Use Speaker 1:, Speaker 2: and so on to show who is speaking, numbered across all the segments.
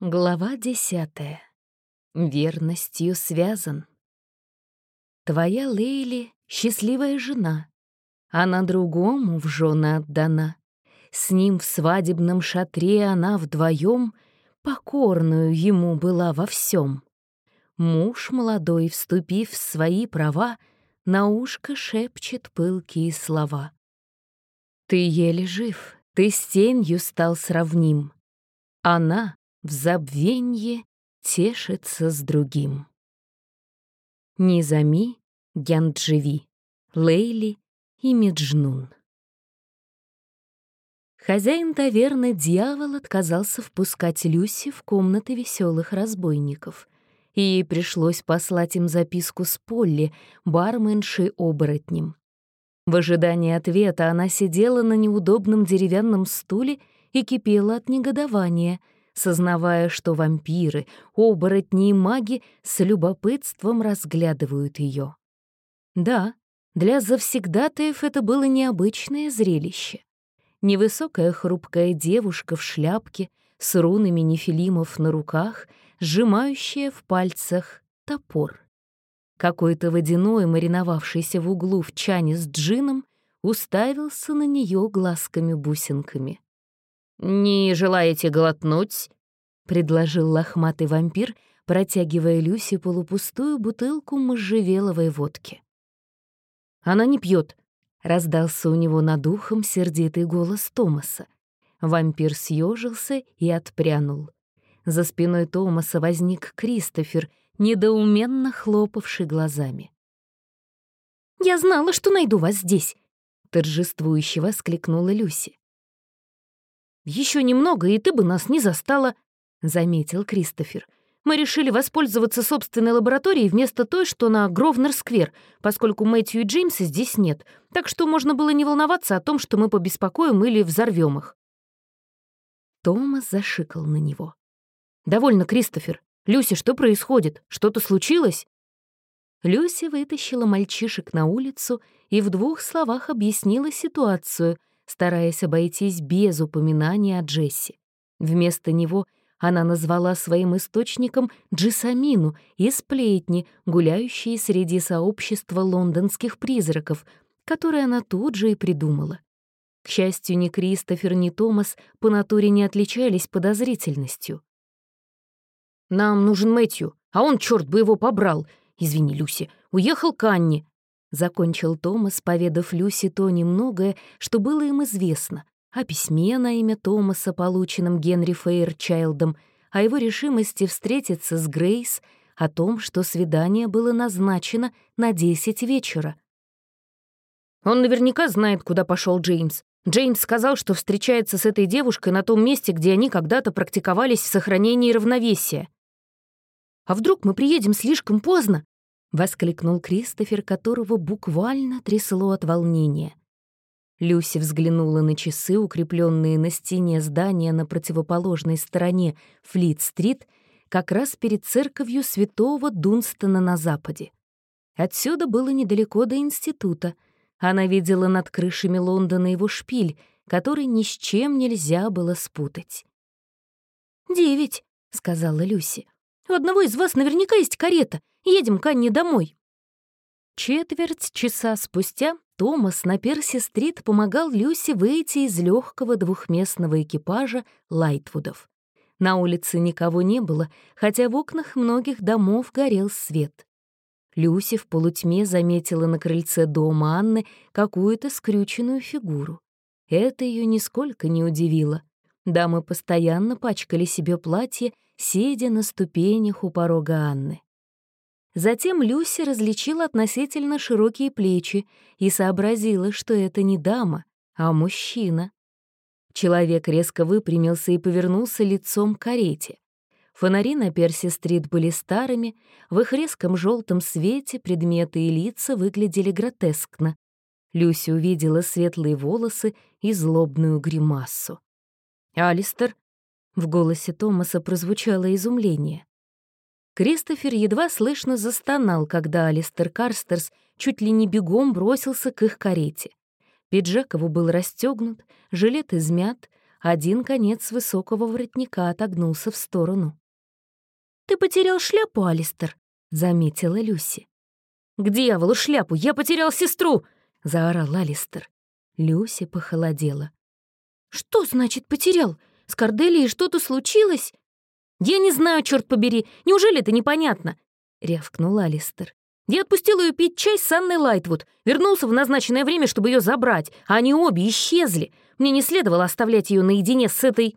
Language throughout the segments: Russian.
Speaker 1: Глава десятая. Верностью связан. Твоя Лейли — счастливая жена. Она другому в жены отдана. С ним в свадебном шатре она вдвоем покорную ему была во всем. Муж молодой, вступив в свои права, на ушко шепчет пылкие слова. Ты еле жив, ты с тенью стал сравним. Она в забвенье тешится с другим. Низами, Гянджеви, Лейли и Меджнун. Хозяин таверны дьявол отказался впускать Люси в комнаты веселых разбойников, и ей пришлось послать им записку с Полли, барменшей-оборотнем. В ожидании ответа она сидела на неудобном деревянном стуле и кипела от негодования — сознавая, что вампиры, оборотни и маги с любопытством разглядывают ее. Да, для завсегдатаев это было необычное зрелище. Невысокая хрупкая девушка в шляпке с рунами нефилимов на руках, сжимающая в пальцах топор. Какой-то водяной, мариновавшийся в углу в чане с джином, уставился на нее глазками-бусинками. «Не желаете глотнуть?» — предложил лохматый вампир, протягивая Люси полупустую бутылку можжевеловой водки. «Она не пьет, раздался у него над ухом сердитый голос Томаса. Вампир съежился и отпрянул. За спиной Томаса возник Кристофер, недоуменно хлопавший глазами. «Я знала, что найду вас здесь!» — торжествующе воскликнула Люси. Еще немного, и ты бы нас не застала», — заметил Кристофер. «Мы решили воспользоваться собственной лабораторией вместо той, что на Гровнер-сквер, поскольку Мэтью и Джеймса здесь нет, так что можно было не волноваться о том, что мы побеспокоим или взорвем их». Томас зашикал на него. «Довольно, Кристофер. Люси, что происходит? Что-то случилось?» Люси вытащила мальчишек на улицу и в двух словах объяснила ситуацию, стараясь обойтись без упоминания о Джесси. Вместо него она назвала своим источником Джисамину и сплетни, гуляющие среди сообщества лондонских призраков, которые она тут же и придумала. К счастью, ни Кристофер, ни Томас по натуре не отличались подозрительностью. «Нам нужен Мэтью, а он, черт бы его побрал! Извини, Люси, уехал к Анне. Закончил Томас, поведав Люси то немногое, что было им известно, о письме на имя Томаса, полученном Генри Фейрчайлдом, о его решимости встретиться с Грейс, о том, что свидание было назначено на десять вечера. «Он наверняка знает, куда пошел Джеймс. Джеймс сказал, что встречается с этой девушкой на том месте, где они когда-то практиковались в сохранении равновесия. А вдруг мы приедем слишком поздно, — воскликнул Кристофер, которого буквально трясло от волнения. Люси взглянула на часы, укрепленные на стене здания на противоположной стороне Флит-стрит, как раз перед церковью святого Дунстона на западе. Отсюда было недалеко до института. Она видела над крышами Лондона его шпиль, который ни с чем нельзя было спутать. «Девять», — сказала Люси. «У одного из вас наверняка есть карета. Едем к Анне домой». Четверть часа спустя Томас на Перси-стрит помогал Люси выйти из легкого двухместного экипажа Лайтвудов. На улице никого не было, хотя в окнах многих домов горел свет. Люси в полутьме заметила на крыльце дома Анны какую-то скрюченную фигуру. Это ее нисколько не удивило. Дамы постоянно пачкали себе платье, сидя на ступенях у порога Анны. Затем Люси различила относительно широкие плечи и сообразила, что это не дама, а мужчина. Человек резко выпрямился и повернулся лицом к карете. Фонари на Перси-стрит были старыми, в их резком желтом свете предметы и лица выглядели гротескно. Люси увидела светлые волосы и злобную гримассу. «Алистер?» — в голосе Томаса прозвучало изумление. Кристофер едва слышно застонал, когда Алистер Карстерс чуть ли не бегом бросился к их карете. Пиджак его был расстегнут, жилет измят, один конец высокого воротника отогнулся в сторону. «Ты потерял шляпу, Алистер», — заметила Люси. «К дьяволу шляпу! Я потерял сестру!» — заорал Алистер. Люси похолодела. «Что значит потерял? С Корделией что-то случилось?» «Я не знаю, черт побери, неужели это непонятно?» — рявкнул Алистер. «Я отпустил ее пить чай с Анной Лайтвуд, вернулся в назначенное время, чтобы ее забрать, а они обе исчезли. Мне не следовало оставлять ее наедине с этой...»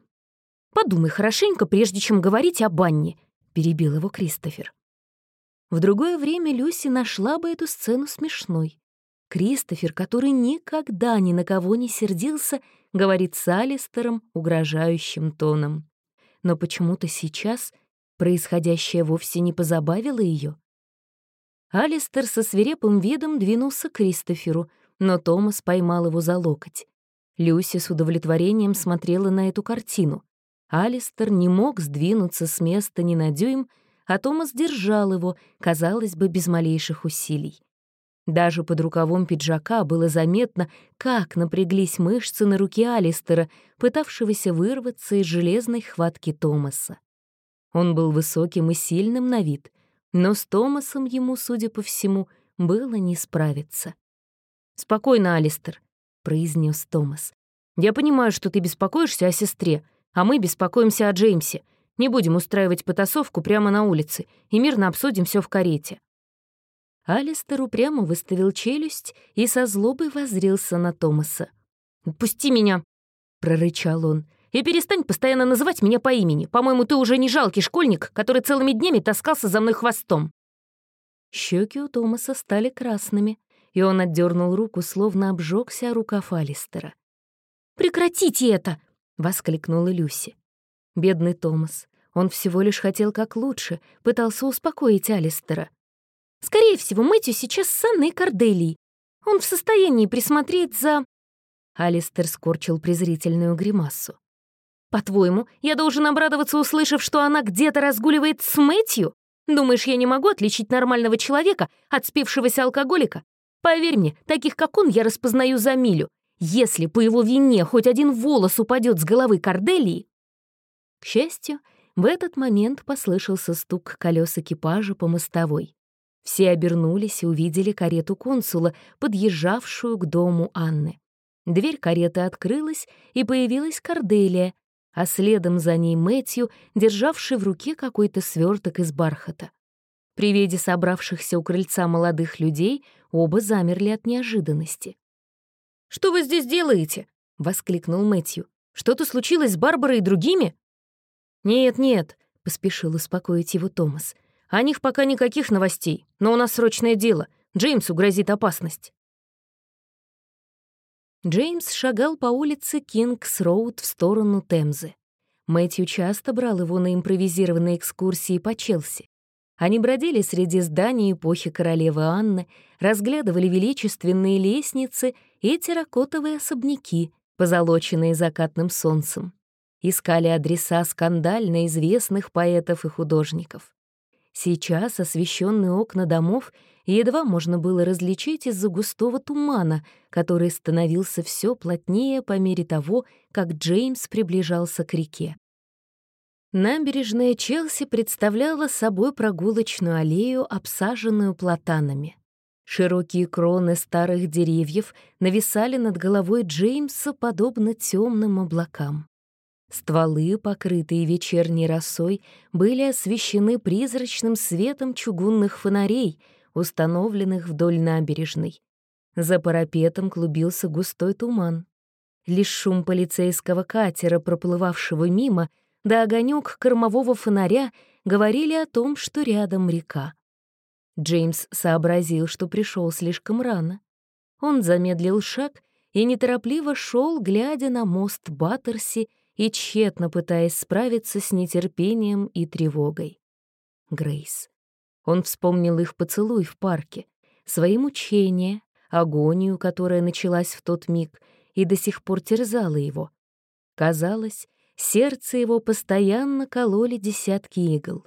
Speaker 1: «Подумай хорошенько, прежде чем говорить о банне», — перебил его Кристофер. В другое время Люси нашла бы эту сцену смешной. Кристофер, который никогда ни на кого не сердился, говорит с Алистером угрожающим тоном. Но почему-то сейчас происходящее вовсе не позабавило ее. Алистер со свирепым видом двинулся к Кристоферу, но Томас поймал его за локоть. Люси с удовлетворением смотрела на эту картину. Алистер не мог сдвинуться с места ни на дюйм, а Томас держал его, казалось бы, без малейших усилий. Даже под рукавом пиджака было заметно, как напряглись мышцы на руке Алистера, пытавшегося вырваться из железной хватки Томаса. Он был высоким и сильным на вид, но с Томасом ему, судя по всему, было не справиться. «Спокойно, Алистер», — произнес Томас. «Я понимаю, что ты беспокоишься о сестре, а мы беспокоимся о Джеймсе. Не будем устраивать потасовку прямо на улице и мирно обсудим все в карете». Алистер упрямо выставил челюсть и со злобой воззрился на Томаса. «Пусти меня!» — прорычал он. «И перестань постоянно называть меня по имени. По-моему, ты уже не жалкий школьник, который целыми днями таскался за мной хвостом». Щеки у Томаса стали красными, и он отдернул руку, словно обжегся рукав Алистера. «Прекратите это!» — воскликнула Люси. Бедный Томас. Он всего лишь хотел как лучше, пытался успокоить Алистера. «Скорее всего, Мэтью сейчас с Анной Корделией. Он в состоянии присмотреть за...» Алистер скорчил презрительную гримасу. «По-твоему, я должен обрадоваться, услышав, что она где-то разгуливает с Мэтью? Думаешь, я не могу отличить нормального человека от спившегося алкоголика? Поверь мне, таких как он я распознаю за милю. Если по его вине хоть один волос упадет с головы Корделии...» К счастью, в этот момент послышался стук колес экипажа по мостовой. Все обернулись и увидели карету консула, подъезжавшую к дому Анны. Дверь кареты открылась, и появилась Корделия, а следом за ней Мэтью, державший в руке какой-то сверток из бархата. При виде собравшихся у крыльца молодых людей оба замерли от неожиданности. «Что вы здесь делаете?» — воскликнул Мэтью. «Что-то случилось с Барбарой и другими?» «Нет-нет», — поспешил успокоить его Томас. «О них пока никаких новостей, но у нас срочное дело. Джеймсу грозит опасность». Джеймс шагал по улице Кингс-Роуд в сторону Темзы. Мэтью часто брал его на импровизированные экскурсии по Челси. Они бродили среди зданий эпохи королевы Анны, разглядывали величественные лестницы и терракотовые особняки, позолоченные закатным солнцем искали адреса скандально известных поэтов и художников. Сейчас освещенные окна домов едва можно было различить из-за густого тумана, который становился все плотнее по мере того, как Джеймс приближался к реке. Набережная Челси представляла собой прогулочную аллею, обсаженную платанами. Широкие кроны старых деревьев нависали над головой Джеймса подобно темным облакам. Стволы, покрытые вечерней росой, были освещены призрачным светом чугунных фонарей, установленных вдоль набережной. За парапетом клубился густой туман. Лишь шум полицейского катера, проплывавшего мимо, да огонек кормового фонаря говорили о том, что рядом река. Джеймс сообразил, что пришел слишком рано. Он замедлил шаг и неторопливо шел, глядя на мост Баттерси и тщетно пытаясь справиться с нетерпением и тревогой. Грейс. Он вспомнил их поцелуй в парке, свои мучения, агонию, которая началась в тот миг и до сих пор терзала его. Казалось, сердце его постоянно кололи десятки игл.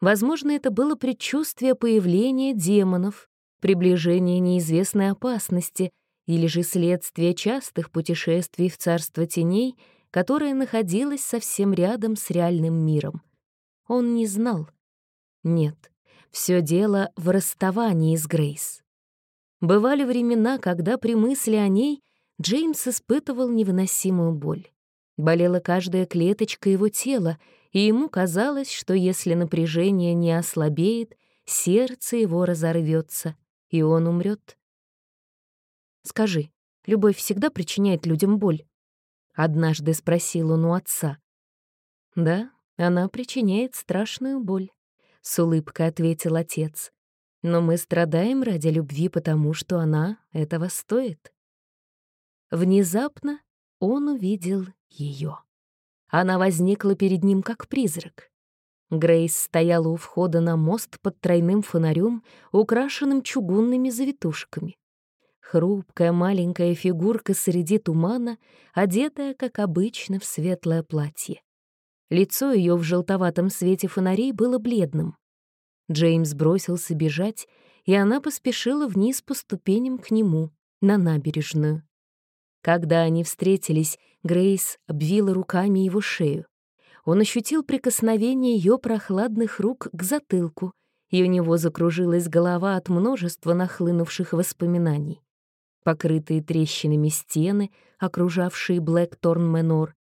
Speaker 1: Возможно, это было предчувствие появления демонов, приближение неизвестной опасности или же следствие частых путешествий в царство теней которая находилась совсем рядом с реальным миром. Он не знал. Нет, все дело в расставании с Грейс. Бывали времена, когда при мысли о ней Джеймс испытывал невыносимую боль. Болела каждая клеточка его тела, и ему казалось, что если напряжение не ослабеет, сердце его разорвется, и он умрет. «Скажи, любовь всегда причиняет людям боль?» — однажды спросил он у отца. «Да, она причиняет страшную боль», — с улыбкой ответил отец. «Но мы страдаем ради любви, потому что она этого стоит». Внезапно он увидел ее. Она возникла перед ним как призрак. Грейс стояла у входа на мост под тройным фонарем, украшенным чугунными завитушками. Хрупкая маленькая фигурка среди тумана, одетая, как обычно, в светлое платье. Лицо ее в желтоватом свете фонарей было бледным. Джеймс бросился бежать, и она поспешила вниз по ступеням к нему, на набережную. Когда они встретились, Грейс обвила руками его шею. Он ощутил прикосновение ее прохладных рук к затылку, и у него закружилась голова от множества нахлынувших воспоминаний. Покрытые трещинами стены, окружавшие Блэкторн Менор,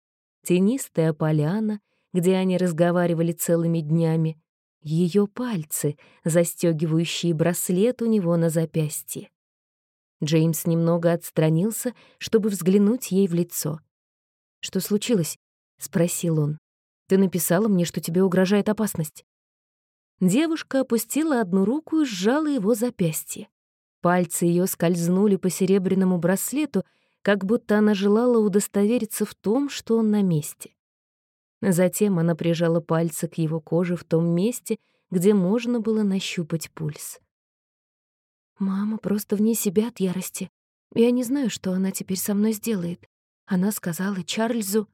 Speaker 1: тенистая поляна, где они разговаривали целыми днями, ее пальцы, застегивающие браслет у него на запястье. Джеймс немного отстранился, чтобы взглянуть ей в лицо. «Что случилось?» — спросил он. «Ты написала мне, что тебе угрожает опасность». Девушка опустила одну руку и сжала его запястье. Пальцы ее скользнули по серебряному браслету, как будто она желала удостовериться в том, что он на месте. Затем она прижала пальцы к его коже в том месте, где можно было нащупать пульс. Мама просто вне себя от ярости. Я не знаю, что она теперь со мной сделает. Она сказала Чарльзу...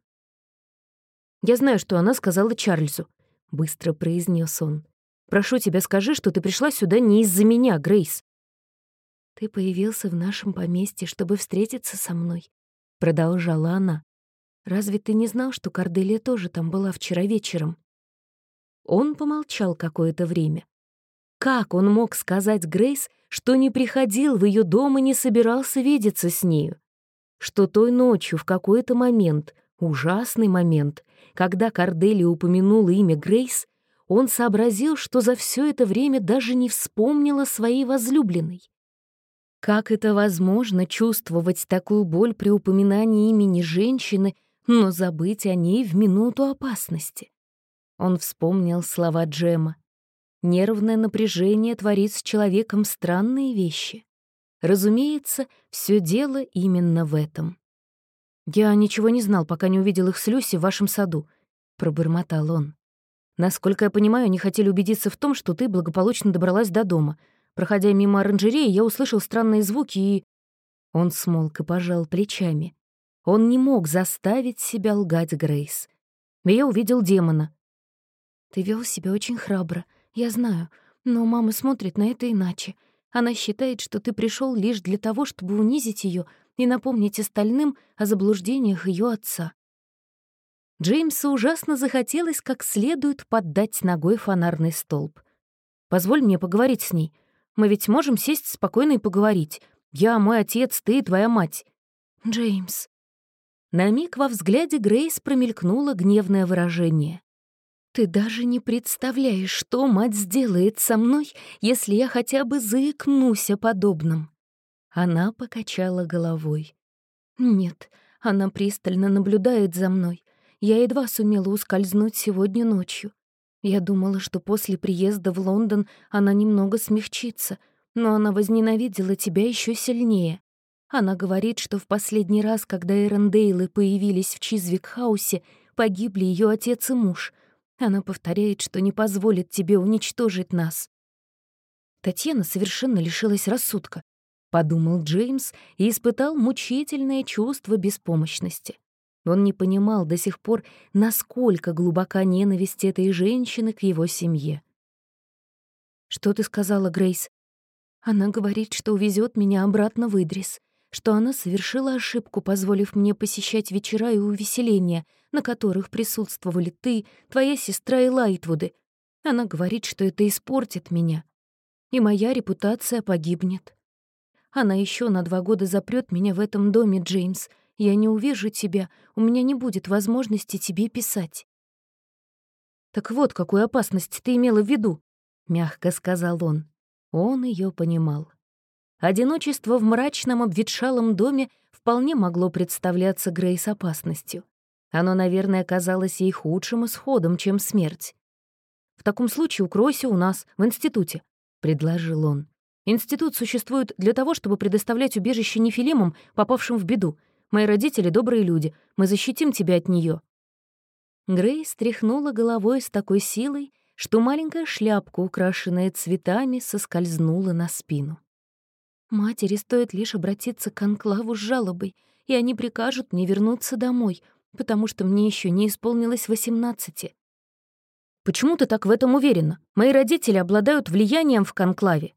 Speaker 1: «Я знаю, что она сказала Чарльзу», — быстро произнес он. «Прошу тебя, скажи, что ты пришла сюда не из-за меня, Грейс». «Ты появился в нашем поместье, чтобы встретиться со мной», — продолжала она. «Разве ты не знал, что Корделия тоже там была вчера вечером?» Он помолчал какое-то время. Как он мог сказать Грейс, что не приходил в ее дом и не собирался видеться с нею. Что той ночью в какой-то момент, ужасный момент, когда Кордели упомянула имя Грейс, он сообразил, что за все это время даже не вспомнила своей возлюбленной. Как это возможно чувствовать такую боль при упоминании имени женщины, но забыть о ней в минуту опасности? Он вспомнил слова Джема. Нервное напряжение творит с человеком странные вещи. Разумеется, все дело именно в этом. «Я ничего не знал, пока не увидел их с Люси в вашем саду», — пробормотал он. «Насколько я понимаю, они хотели убедиться в том, что ты благополучно добралась до дома. Проходя мимо оранжереи, я услышал странные звуки и...» Он смолк и пожал плечами. Он не мог заставить себя лгать Грейс. Я увидел демона. «Ты вел себя очень храбро», «Я знаю, но мама смотрит на это иначе. Она считает, что ты пришел лишь для того, чтобы унизить ее и напомнить остальным о заблуждениях ее отца». Джеймсу ужасно захотелось как следует поддать ногой фонарный столб. «Позволь мне поговорить с ней. Мы ведь можем сесть спокойно и поговорить. Я, мой отец, ты и твоя мать». «Джеймс». На миг во взгляде Грейс промелькнуло гневное выражение. Ты даже не представляешь, что мать сделает со мной, если я хотя бы заикнусь о подобном. Она покачала головой. Нет, она пристально наблюдает за мной. Я едва сумела ускользнуть сегодня ночью. Я думала, что после приезда в Лондон она немного смягчится, но она возненавидела тебя еще сильнее. Она говорит, что в последний раз, когда Эрондейлы появились в Чизвик-хаусе, погибли ее отец и муж — она повторяет, что не позволит тебе уничтожить нас. Татьяна совершенно лишилась рассудка, подумал Джеймс и испытал мучительное чувство беспомощности. Он не понимал до сих пор, насколько глубока ненависть этой женщины к его семье. «Что ты сказала, Грейс?» «Она говорит, что увезет меня обратно в Идрис, что она совершила ошибку, позволив мне посещать вечера и увеселения, на которых присутствовали ты, твоя сестра и Лайтвуды. Она говорит, что это испортит меня, и моя репутация погибнет. Она еще на два года запрет меня в этом доме, Джеймс. Я не увижу тебя, у меня не будет возможности тебе писать. «Так вот, какую опасность ты имела в виду», — мягко сказал он. Он ее понимал. Одиночество в мрачном обветшалом доме вполне могло представляться Грейс опасностью. Оно, наверное, казалось ей худшим исходом, чем смерть. «В таком случае укройся у нас, в институте», — предложил он. «Институт существует для того, чтобы предоставлять убежище нефилимам, попавшим в беду. Мои родители — добрые люди. Мы защитим тебя от нее. Грей стряхнула головой с такой силой, что маленькая шляпка, украшенная цветами, соскользнула на спину. «Матери стоит лишь обратиться к Анклаву с жалобой, и они прикажут мне вернуться домой, потому что мне еще не исполнилось восемнадцати». «Почему ты так в этом уверена? Мои родители обладают влиянием в конклаве».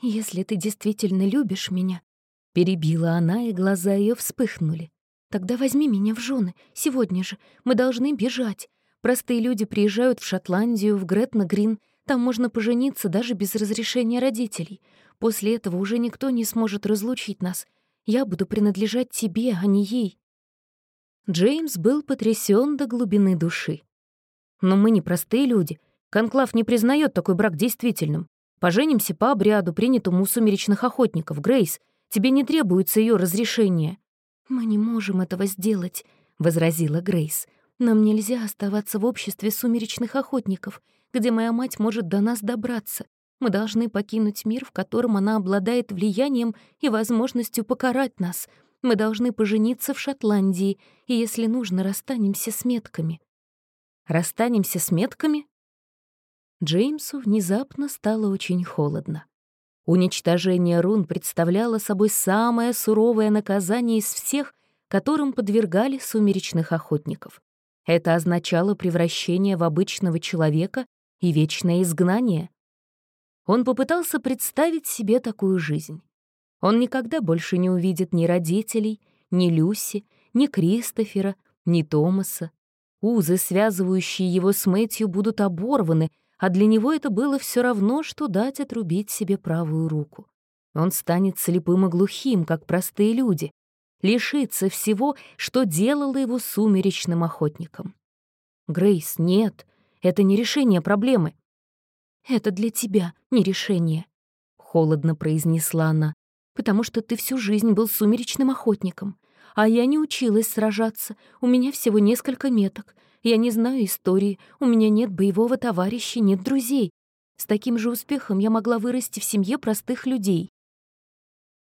Speaker 1: «Если ты действительно любишь меня», — перебила она, и глаза ее вспыхнули. Тогда возьми меня в жены, сегодня же. Мы должны бежать. Простые люди приезжают в Шотландию, в Гретна-Грин. Там можно пожениться даже без разрешения родителей. После этого уже никто не сможет разлучить нас. Я буду принадлежать тебе, а не ей». Джеймс был потрясен до глубины души. «Но мы не простые люди. Конклав не признает такой брак действительным. Поженимся по обряду, принятому у сумеречных охотников. Грейс, тебе не требуется ее разрешение. «Мы не можем этого сделать», — возразила Грейс. «Нам нельзя оставаться в обществе сумеречных охотников, где моя мать может до нас добраться. Мы должны покинуть мир, в котором она обладает влиянием и возможностью покарать нас. Мы должны пожениться в Шотландии, и, если нужно, расстанемся с метками». «Расстанемся с метками?» Джеймсу внезапно стало очень холодно. Уничтожение рун представляло собой самое суровое наказание из всех, которым подвергали сумеречных охотников. Это означало превращение в обычного человека и вечное изгнание. Он попытался представить себе такую жизнь. Он никогда больше не увидит ни родителей, ни Люси, ни Кристофера, ни Томаса. Узы, связывающие его с Мэтью, будут оборваны, а для него это было все равно, что дать отрубить себе правую руку. Он станет слепым и глухим, как простые люди, лишится всего, что делало его сумеречным охотником. Грейс, нет, это не решение проблемы. «Это для тебя не решение», — холодно произнесла она, «потому что ты всю жизнь был сумеречным охотником, а я не училась сражаться, у меня всего несколько меток, я не знаю истории, у меня нет боевого товарища, нет друзей. С таким же успехом я могла вырасти в семье простых людей.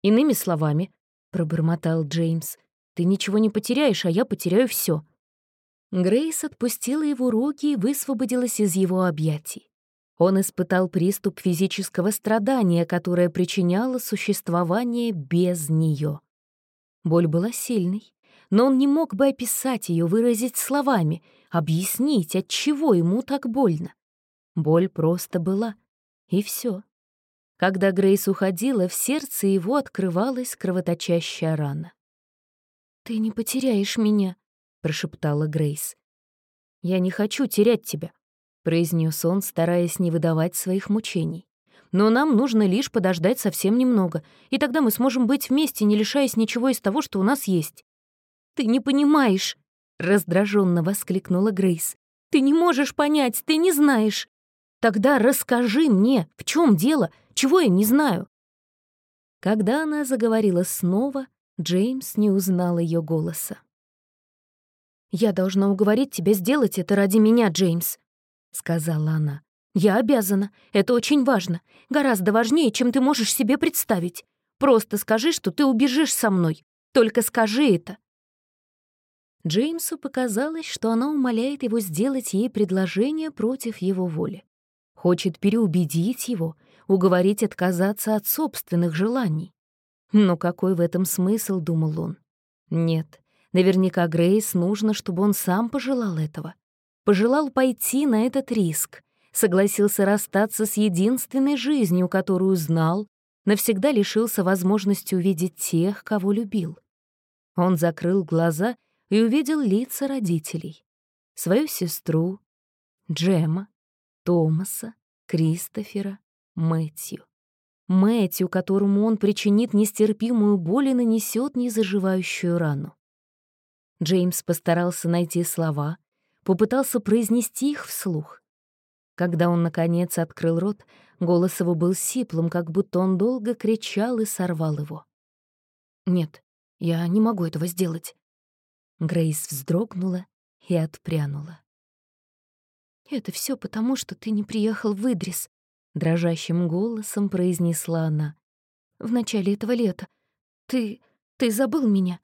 Speaker 1: Иными словами, — пробормотал Джеймс, — ты ничего не потеряешь, а я потеряю все. Грейс отпустила его руки и высвободилась из его объятий. Он испытал приступ физического страдания, которое причиняло существование без нее. Боль была сильной, но он не мог бы описать ее, выразить словами, объяснить, от чего ему так больно. Боль просто была, и все. Когда Грейс уходила, в сердце его открывалась кровоточащая рана. «Ты не потеряешь меня», — прошептала Грейс. «Я не хочу терять тебя», — произнес он, стараясь не выдавать своих мучений. «Но нам нужно лишь подождать совсем немного, и тогда мы сможем быть вместе, не лишаясь ничего из того, что у нас есть». «Ты не понимаешь!» — раздраженно воскликнула Грейс. «Ты не можешь понять, ты не знаешь!» «Тогда расскажи мне, в чем дело, чего я не знаю?» Когда она заговорила снова, Джеймс не узнал ее голоса. «Я должна уговорить тебя сделать это ради меня, Джеймс», — сказала она. «Я обязана. Это очень важно. Гораздо важнее, чем ты можешь себе представить. Просто скажи, что ты убежишь со мной. Только скажи это. Джеймсу показалось, что она умоляет его сделать ей предложение против его воли. Хочет переубедить его, уговорить отказаться от собственных желаний. Но какой в этом смысл, думал он? Нет, наверняка Грейс нужно, чтобы он сам пожелал этого. Пожелал пойти на этот риск, согласился расстаться с единственной жизнью, которую знал, навсегда лишился возможности увидеть тех, кого любил. Он закрыл глаза и увидел лица родителей. Свою сестру, Джема, Томаса, Кристофера, Мэтью. Мэтью, которому он причинит нестерпимую боль и нанесет незаживающую рану. Джеймс постарался найти слова, попытался произнести их вслух. Когда он, наконец, открыл рот, голос его был сиплым, как будто он долго кричал и сорвал его. «Нет, я не могу этого сделать». Грейс вздрогнула и отпрянула. «Это все потому, что ты не приехал в Идрис», — дрожащим голосом произнесла она. «В начале этого лета. Ты... ты забыл меня.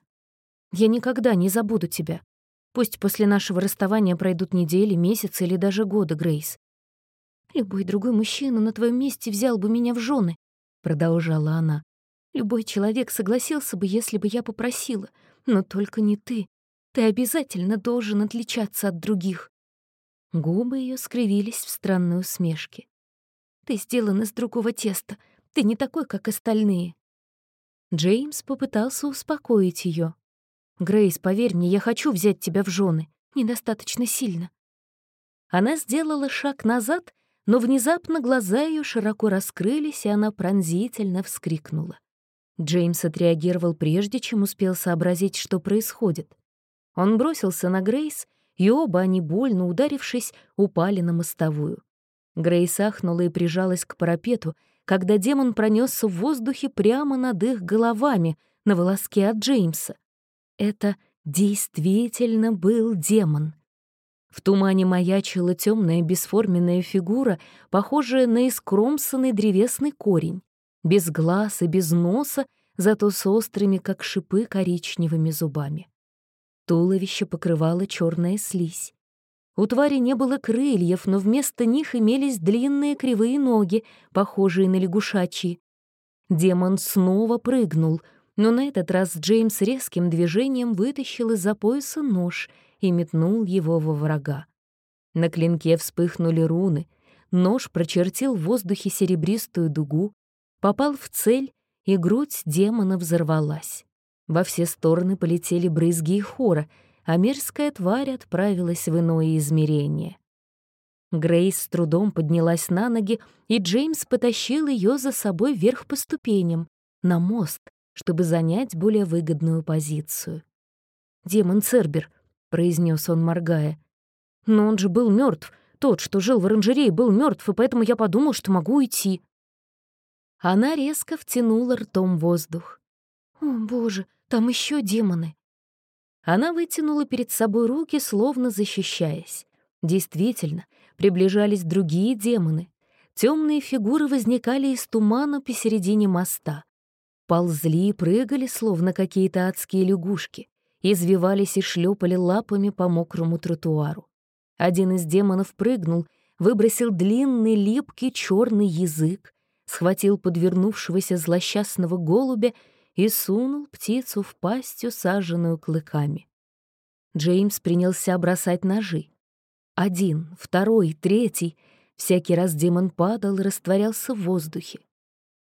Speaker 1: Я никогда не забуду тебя. Пусть после нашего расставания пройдут недели, месяцы или даже годы, Грейс. Любой другой мужчина на твоем месте взял бы меня в жены, продолжала она. Любой человек согласился бы, если бы я попросила, но только не ты. Ты обязательно должен отличаться от других. Губы ее скривились в странной усмешке. Ты сделан из другого теста. Ты не такой, как остальные. Джеймс попытался успокоить ее. «Грейс, поверь мне, я хочу взять тебя в жены. Недостаточно сильно». Она сделала шаг назад, но внезапно глаза ее широко раскрылись, и она пронзительно вскрикнула. Джеймс отреагировал прежде, чем успел сообразить, что происходит. Он бросился на Грейс, и оба они, больно ударившись, упали на мостовую. Грейс ахнула и прижалась к парапету, когда демон пронесся в воздухе прямо над их головами, на волоске от Джеймса. Это действительно был демон. В тумане маячила темная бесформенная фигура, похожая на искромсанный древесный корень, без глаз и без носа, зато с острыми, как шипы, коричневыми зубами. Туловище покрывало черная слизь. У твари не было крыльев, но вместо них имелись длинные кривые ноги, похожие на лягушачьи. Демон снова прыгнул, но на этот раз Джеймс резким движением вытащил из-за пояса нож и метнул его во врага. На клинке вспыхнули руны, нож прочертил в воздухе серебристую дугу, попал в цель, и грудь демона взорвалась. Во все стороны полетели брызги и хора, а мерзкая тварь отправилась в иное измерение. Грейс с трудом поднялась на ноги, и Джеймс потащил ее за собой вверх по ступеням, на мост, чтобы занять более выгодную позицию. «Демон Цербер», — произнес он, моргая. «Но он же был мертв. Тот, что жил в оранжерее, был мертв, и поэтому я подумал, что могу уйти». Она резко втянула ртом воздух. «О, боже, там еще демоны!» Она вытянула перед собой руки, словно защищаясь. Действительно, приближались другие демоны. Темные фигуры возникали из тумана посередине моста. Ползли и прыгали, словно какие-то адские лягушки, извивались и шлепали лапами по мокрому тротуару. Один из демонов прыгнул, выбросил длинный липкий черный язык, схватил подвернувшегося злосчастного голубя и сунул птицу в пасть, усаженную клыками. Джеймс принялся бросать ножи. Один, второй, третий. Всякий раз демон падал и растворялся в воздухе.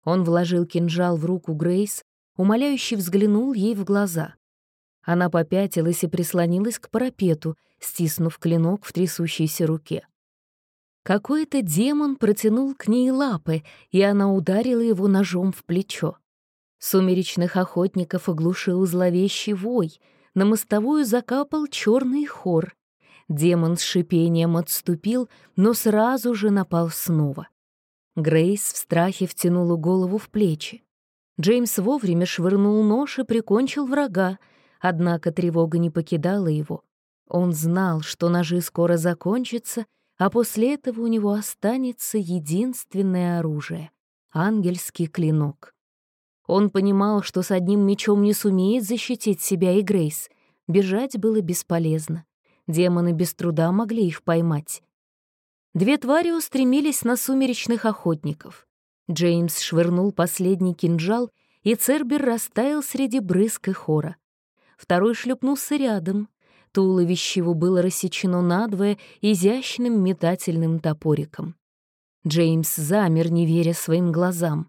Speaker 1: Он вложил кинжал в руку Грейс, умоляюще взглянул ей в глаза. Она попятилась и прислонилась к парапету, стиснув клинок в трясущейся руке. Какой-то демон протянул к ней лапы, и она ударила его ножом в плечо. Сумеречных охотников оглушил зловещий вой, на мостовую закапал черный хор. Демон с шипением отступил, но сразу же напал снова. Грейс в страхе втянула голову в плечи. Джеймс вовремя швырнул нож и прикончил врага, однако тревога не покидала его. Он знал, что ножи скоро закончатся, а после этого у него останется единственное оружие — ангельский клинок. Он понимал, что с одним мечом не сумеет защитить себя и Грейс. Бежать было бесполезно. Демоны без труда могли их поймать. Две твари устремились на сумеречных охотников. Джеймс швырнул последний кинжал, и Цербер растаял среди брызг и хора. Второй шлепнулся рядом. Туловище его было рассечено надвое изящным метательным топориком. Джеймс замер, не веря своим глазам.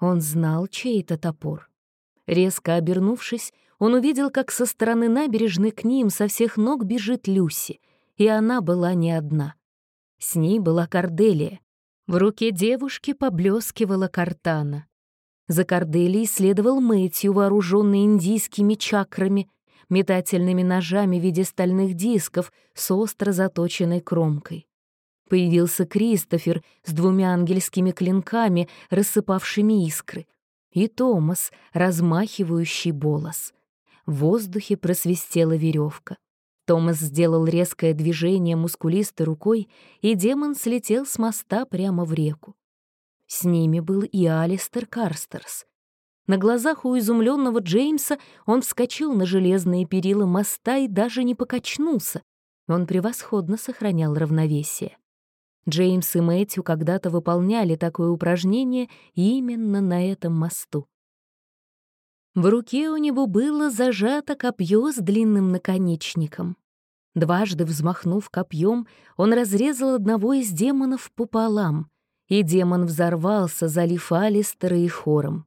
Speaker 1: Он знал чей-то топор. Резко обернувшись, он увидел, как со стороны набережной к ним со всех ног бежит Люси, и она была не одна. С ней была Корделия. В руке девушки поблескивала картана. За Корделией следовал Мэтью, вооруженный индийскими чакрами, метательными ножами в виде стальных дисков с остро заточенной кромкой. Появился Кристофер с двумя ангельскими клинками, рассыпавшими искры, и Томас, размахивающий болос. В воздухе просвистела веревка. Томас сделал резкое движение мускулистой рукой, и демон слетел с моста прямо в реку. С ними был и Алистер Карстерс. На глазах у изумленного Джеймса он вскочил на железные перила моста и даже не покачнулся. Он превосходно сохранял равновесие. Джеймс и Мэтью когда-то выполняли такое упражнение именно на этом мосту. В руке у него было зажато копье с длинным наконечником. Дважды взмахнув копьем, он разрезал одного из демонов пополам, и демон взорвался, залив Алистера и хором.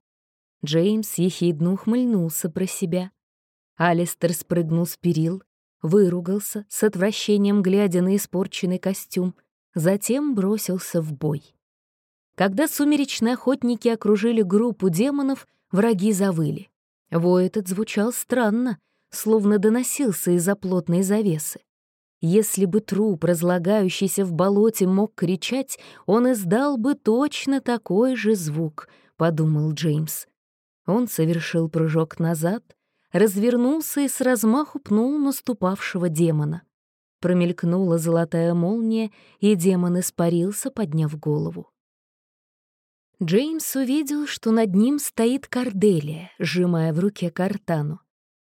Speaker 1: Джеймс ехидно ухмыльнулся про себя. Алистер спрыгнул с перил, выругался, с отвращением глядя на испорченный костюм, затем бросился в бой. Когда сумеречные охотники окружили группу демонов, враги завыли. Вой этот звучал странно, словно доносился из-за плотной завесы. Если бы труп, разлагающийся в болоте, мог кричать, он издал бы точно такой же звук, — подумал Джеймс. Он совершил прыжок назад, развернулся и с размаху пнул наступавшего демона. Промелькнула золотая молния, и демон испарился, подняв голову. Джеймс увидел, что над ним стоит Корделия, сжимая в руке картану.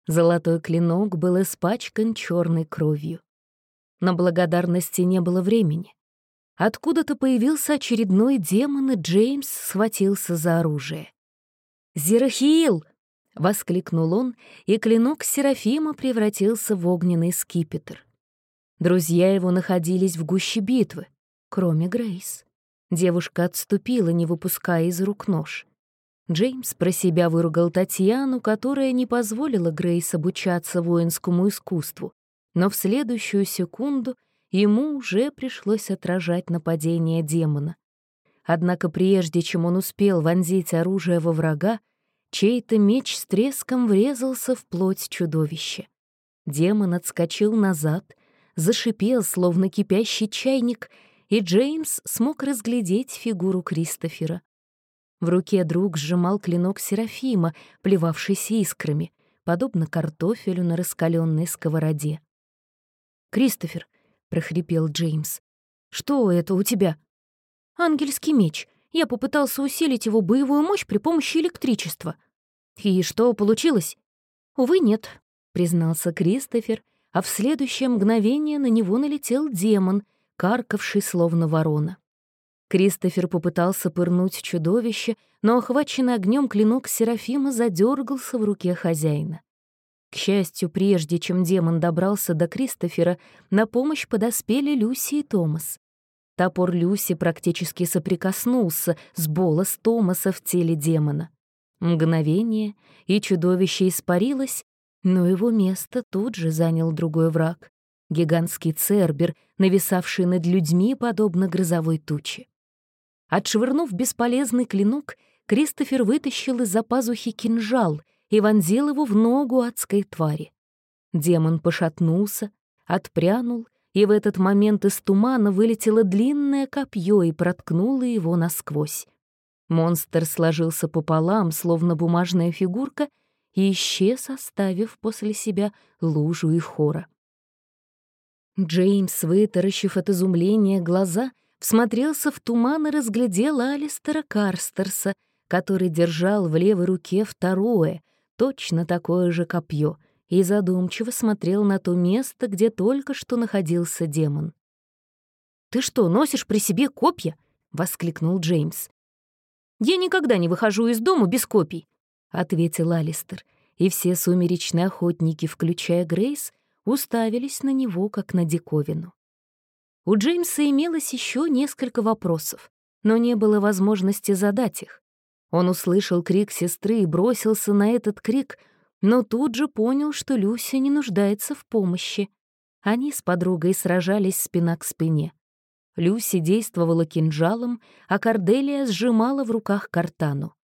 Speaker 1: Золотой клинок был испачкан черной кровью. На благодарности не было времени. Откуда-то появился очередной демон, и Джеймс схватился за оружие. «Зерахиил!» — воскликнул он, и клинок Серафима превратился в огненный скипетр. Друзья его находились в гуще битвы, кроме Грейс. Девушка отступила, не выпуская из рук нож. Джеймс про себя выругал Татьяну, которая не позволила Грейс обучаться воинскому искусству, но в следующую секунду ему уже пришлось отражать нападение демона. Однако прежде чем он успел вонзить оружие во врага, чей-то меч с треском врезался в плоть чудовища. Демон отскочил назад — зашипел, словно кипящий чайник, и Джеймс смог разглядеть фигуру Кристофера. В руке друг сжимал клинок Серафима, плевавшийся искрами, подобно картофелю на раскаленной сковороде. «Кристофер», — прохрипел Джеймс, — «что это у тебя?» «Ангельский меч. Я попытался усилить его боевую мощь при помощи электричества». «И что, получилось?» «Увы, нет», — признался Кристофер а в следующее мгновение на него налетел демон, каркавший словно ворона. Кристофер попытался пырнуть чудовище, но охваченный огнем клинок Серафима задергался в руке хозяина. К счастью, прежде чем демон добрался до Кристофера, на помощь подоспели Люси и Томас. Топор Люси практически соприкоснулся с болос Томаса в теле демона. Мгновение, и чудовище испарилось, но его место тут же занял другой враг — гигантский цербер, нависавший над людьми, подобно грозовой туче. Отшвырнув бесполезный клинок, Кристофер вытащил из-за пазухи кинжал и вонзил его в ногу адской твари. Демон пошатнулся, отпрянул, и в этот момент из тумана вылетело длинное копье и проткнуло его насквозь. Монстр сложился пополам, словно бумажная фигурка, и исчез, оставив после себя лужу и хора. Джеймс, вытаращив от изумления глаза, всмотрелся в туман и разглядел Алистера Карстерса, который держал в левой руке второе, точно такое же копье, и задумчиво смотрел на то место, где только что находился демон. «Ты что, носишь при себе копья?» — воскликнул Джеймс. «Я никогда не выхожу из дома без копий ответил Алистер, и все сумеречные охотники, включая Грейс, уставились на него, как на диковину. У Джеймса имелось еще несколько вопросов, но не было возможности задать их. Он услышал крик сестры и бросился на этот крик, но тут же понял, что Люся не нуждается в помощи. Они с подругой сражались спина к спине. Люси действовала кинжалом, а Корделия сжимала в руках картану.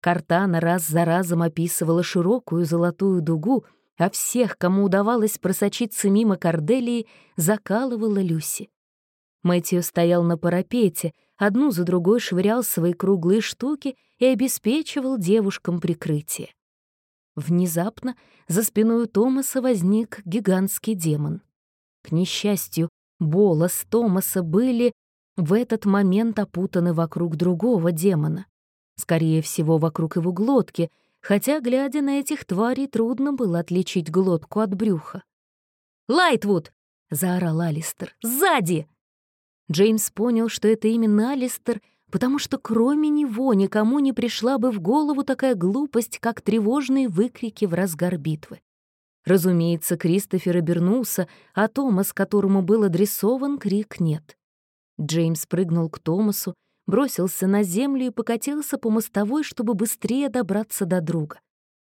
Speaker 1: Картана раз за разом описывала широкую золотую дугу, а всех, кому удавалось просочиться мимо Корделии, закалывала Люси. Мэтью стоял на парапете, одну за другой швырял свои круглые штуки и обеспечивал девушкам прикрытие. Внезапно за спиной Томаса возник гигантский демон. К несчастью, Болос Томаса были в этот момент опутаны вокруг другого демона. Скорее всего, вокруг его глотки, хотя, глядя на этих тварей, трудно было отличить глотку от брюха. «Лайтвуд!» — заорал Алистер. «Сзади!» Джеймс понял, что это именно Алистер, потому что кроме него никому не пришла бы в голову такая глупость, как тревожные выкрики в разгар битвы. Разумеется, Кристофер обернулся, а Томас, которому был адресован, крик нет. Джеймс прыгнул к Томасу, бросился на землю и покатился по мостовой, чтобы быстрее добраться до друга.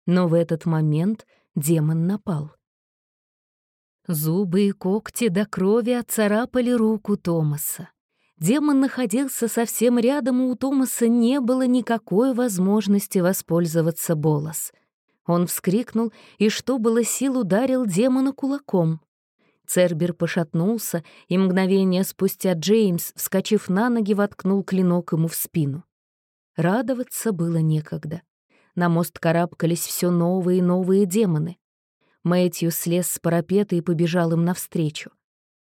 Speaker 1: Но в этот момент демон напал. Зубы и когти до крови отцарапали руку Томаса. Демон находился совсем рядом, и у Томаса не было никакой возможности воспользоваться болос. Он вскрикнул и, что было сил, ударил демона кулаком. Цербер пошатнулся, и мгновение спустя Джеймс, вскочив на ноги, воткнул клинок ему в спину. Радоваться было некогда. На мост карабкались все новые и новые демоны. Мэтью слез с парапета и побежал им навстречу.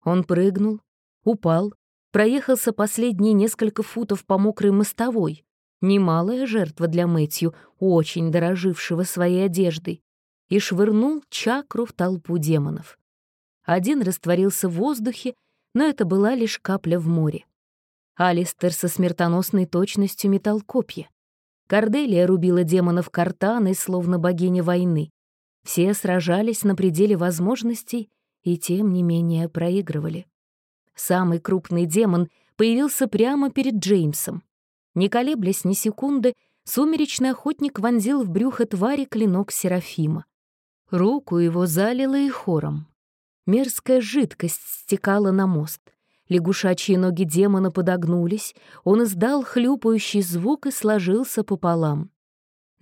Speaker 1: Он прыгнул, упал, проехался последние несколько футов по мокрой мостовой. Немалая жертва для Мэтью, очень дорожившего своей одеждой, и швырнул чакру в толпу демонов. Один растворился в воздухе, но это была лишь капля в море. Алистер со смертоносной точностью метал копья. Корделия рубила демонов картаной, словно богиня войны. Все сражались на пределе возможностей и, тем не менее, проигрывали. Самый крупный демон появился прямо перед Джеймсом. Не колеблясь ни секунды, сумеречный охотник вонзил в брюхо твари клинок Серафима. Руку его залило и хором. Мерзкая жидкость стекала на мост. Лягушачьи ноги демона подогнулись, он издал хлюпающий звук и сложился пополам.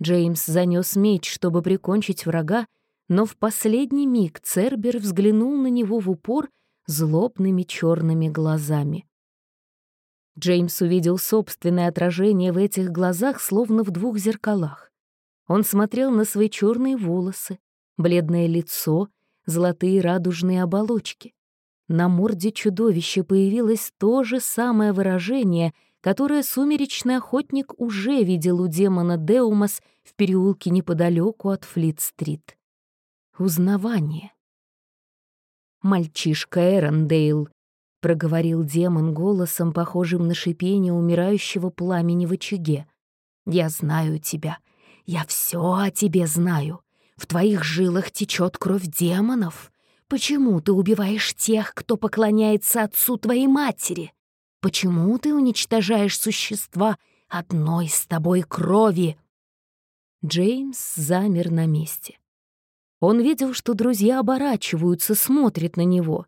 Speaker 1: Джеймс занёс меч, чтобы прикончить врага, но в последний миг Цербер взглянул на него в упор злобными черными глазами. Джеймс увидел собственное отражение в этих глазах, словно в двух зеркалах. Он смотрел на свои черные волосы, бледное лицо, золотые радужные оболочки. На морде чудовища появилось то же самое выражение — которое сумеречный охотник уже видел у демона Деумас в переулке неподалеку от Флит-стрит. Узнавание. «Мальчишка Эрондейл», — проговорил демон голосом, похожим на шипение умирающего пламени в очаге. «Я знаю тебя. Я все о тебе знаю. В твоих жилах течет кровь демонов. Почему ты убиваешь тех, кто поклоняется отцу твоей матери? Почему ты уничтожаешь существа одной с тобой крови?» Джеймс замер на месте. Он видел, что друзья оборачиваются, смотрят на него.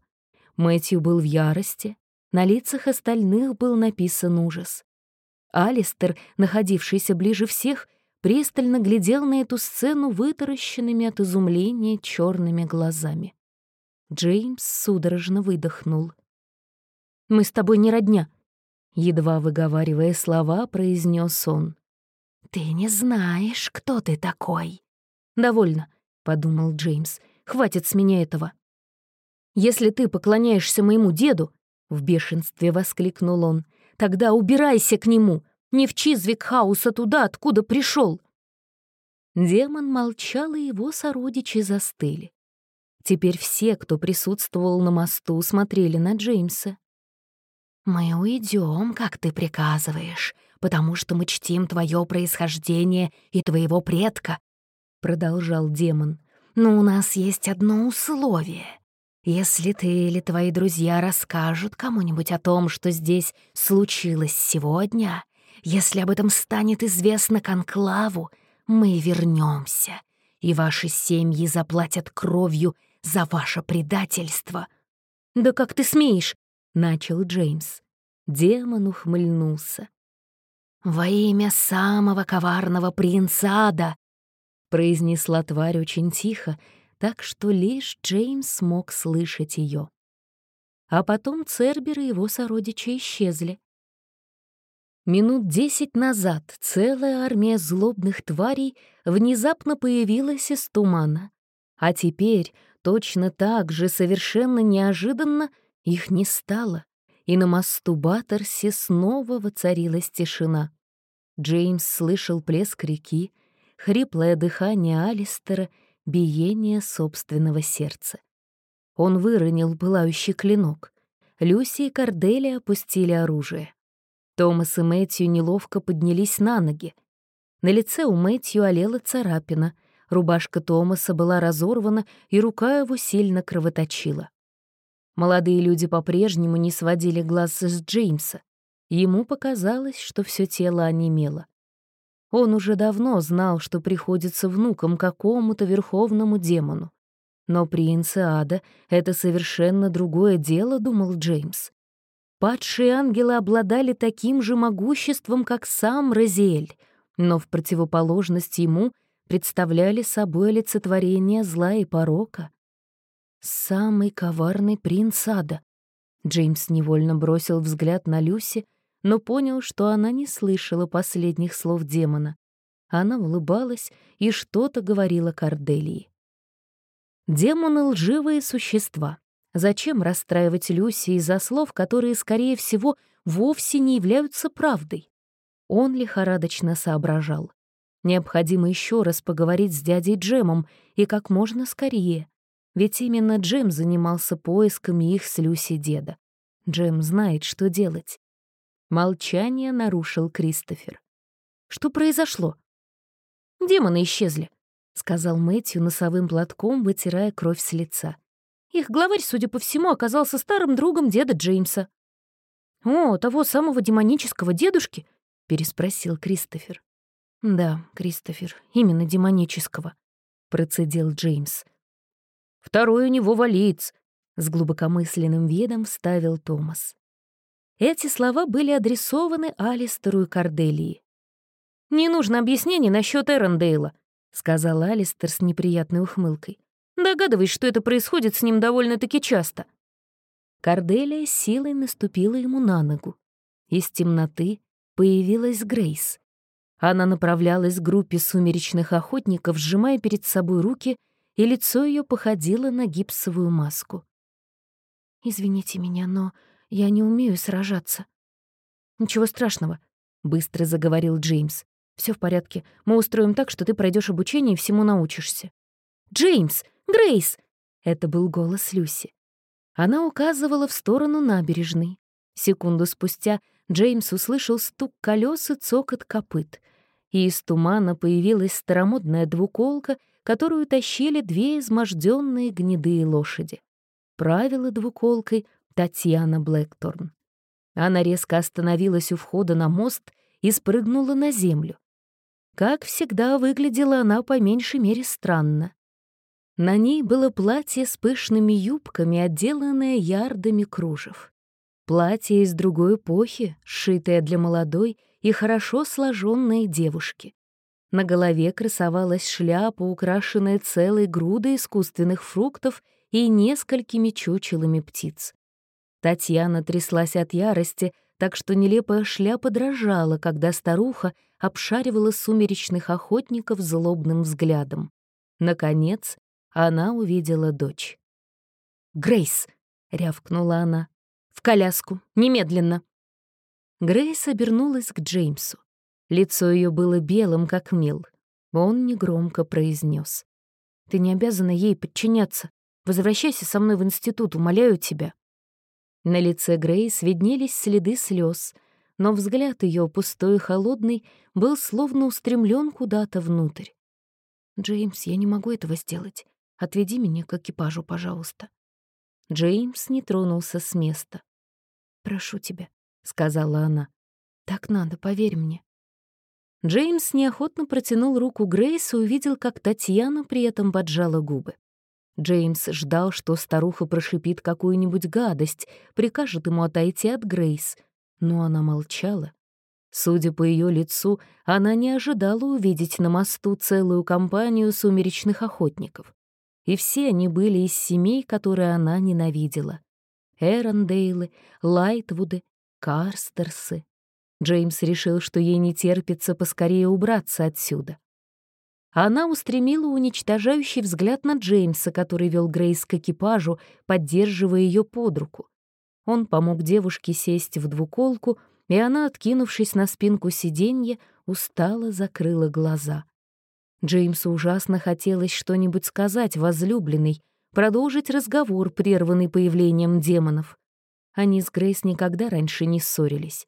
Speaker 1: Мэтью был в ярости, на лицах остальных был написан ужас. Алистер, находившийся ближе всех, пристально глядел на эту сцену вытаращенными от изумления черными глазами. Джеймс судорожно выдохнул. Мы с тобой не родня», — едва выговаривая слова, произнес он. «Ты не знаешь, кто ты такой». «Довольно», — подумал Джеймс, — «хватит с меня этого». «Если ты поклоняешься моему деду», — в бешенстве воскликнул он, — «тогда убирайся к нему, не в Чизвик-хаус, а туда, откуда пришел. Демон молчал, и его сородичи застыли. Теперь все, кто присутствовал на мосту, смотрели на Джеймса. «Мы уйдем, как ты приказываешь, потому что мы чтим твое происхождение и твоего предка», — продолжал демон. «Но у нас есть одно условие. Если ты или твои друзья расскажут кому-нибудь о том, что здесь случилось сегодня, Если об этом станет известно Конклаву, мы вернемся, и ваши семьи заплатят кровью за ваше предательство». «Да как ты смеешь?» — начал Джеймс. Демон ухмыльнулся. «Во имя самого коварного принца Ада!» — произнесла тварь очень тихо, так что лишь Джеймс смог слышать ее. А потом Цербер и его сородичи исчезли. Минут десять назад целая армия злобных тварей внезапно появилась из тумана, а теперь точно так же совершенно неожиданно их не стало и на мосту Баттерси снова воцарилась тишина. Джеймс слышал плеск реки, хриплое дыхание Алистера, биение собственного сердца. Он выронил пылающий клинок. Люси и Кардели опустили оружие. Томас и Мэтью неловко поднялись на ноги. На лице у Мэтью олела царапина, рубашка Томаса была разорвана, и рука его сильно кровоточила. Молодые люди по-прежнему не сводили глаз с Джеймса. Ему показалось, что все тело онемело. Он уже давно знал, что приходится внуком какому-то верховному демону. Но принц ада — это совершенно другое дело, думал Джеймс. Падшие ангелы обладали таким же могуществом, как сам Розиэль, но в противоположность ему представляли собой олицетворение зла и порока. Самый коварный принц ада. Джеймс невольно бросил взгляд на Люси, но понял, что она не слышала последних слов демона. Она улыбалась и что-то говорила Корделии. Демоны — лживые существа. Зачем расстраивать Люси из-за слов, которые, скорее всего, вовсе не являются правдой? Он лихорадочно соображал. Необходимо еще раз поговорить с дядей Джемом и как можно скорее. Ведь именно Джем занимался поисками их с Люси деда. Джем знает, что делать. Молчание нарушил Кристофер. «Что произошло?» «Демоны исчезли», — сказал Мэтью носовым платком, вытирая кровь с лица. Их главарь, судя по всему, оказался старым другом деда Джеймса. «О, того самого демонического дедушки?» — переспросил Кристофер. «Да, Кристофер, именно демонического», — процедил Джеймс. Второй у него валиец», — с глубокомысленным видом вставил Томас. Эти слова были адресованы Алистеру и Корделии. «Не нужно объяснений насчет Эрондейла», — сказал Алистер с неприятной ухмылкой. «Догадываюсь, что это происходит с ним довольно-таки часто». Корделия силой наступила ему на ногу. Из темноты появилась Грейс. Она направлялась к группе сумеречных охотников, сжимая перед собой руки — и лицо ее походило на гипсовую маску. «Извините меня, но я не умею сражаться». «Ничего страшного», — быстро заговорил Джеймс. Все в порядке. Мы устроим так, что ты пройдешь обучение и всему научишься». «Джеймс! Грейс!» — это был голос Люси. Она указывала в сторону набережной. Секунду спустя Джеймс услышал стук колес и цокот копыт, и из тумана появилась старомодная двуколка — которую тащили две изможденные гнедые лошади. Правила двуколкой Татьяна Блэкторн. Она резко остановилась у входа на мост и спрыгнула на землю. Как всегда, выглядела она по меньшей мере странно. На ней было платье с пышными юбками, отделанное ярдами кружев. Платье из другой эпохи, сшитое для молодой и хорошо сложенной девушки. На голове красовалась шляпа, украшенная целой грудой искусственных фруктов и несколькими чучелами птиц. Татьяна тряслась от ярости, так что нелепая шляпа дрожала, когда старуха обшаривала сумеречных охотников злобным взглядом. Наконец, она увидела дочь. «Грейс!» — рявкнула она. «В коляску! Немедленно!» Грейс обернулась к Джеймсу. Лицо ее было белым, как мел. Он негромко произнес: «Ты не обязана ей подчиняться. Возвращайся со мной в институт, умоляю тебя». На лице Грейс виднелись следы слез, но взгляд ее, пустой и холодный, был словно устремлен куда-то внутрь. «Джеймс, я не могу этого сделать. Отведи меня к экипажу, пожалуйста». Джеймс не тронулся с места. «Прошу тебя», — сказала она. Так надо, поверь мне». Джеймс неохотно протянул руку Грейс и увидел, как Татьяна при этом поджала губы. Джеймс ждал, что старуха прошипит какую-нибудь гадость, прикажет ему отойти от Грейс, но она молчала. Судя по ее лицу, она не ожидала увидеть на мосту целую компанию сумеречных охотников. И все они были из семей, которые она ненавидела. Эрондейлы, Лайтвуды, Карстерсы. Джеймс решил, что ей не терпится поскорее убраться отсюда. Она устремила уничтожающий взгляд на Джеймса, который вел Грейс к экипажу, поддерживая ее под руку. Он помог девушке сесть в двуколку, и она, откинувшись на спинку сиденья, устало закрыла глаза. Джеймсу ужасно хотелось что-нибудь сказать возлюбленной, продолжить разговор, прерванный появлением демонов. Они с Грейс никогда раньше не ссорились.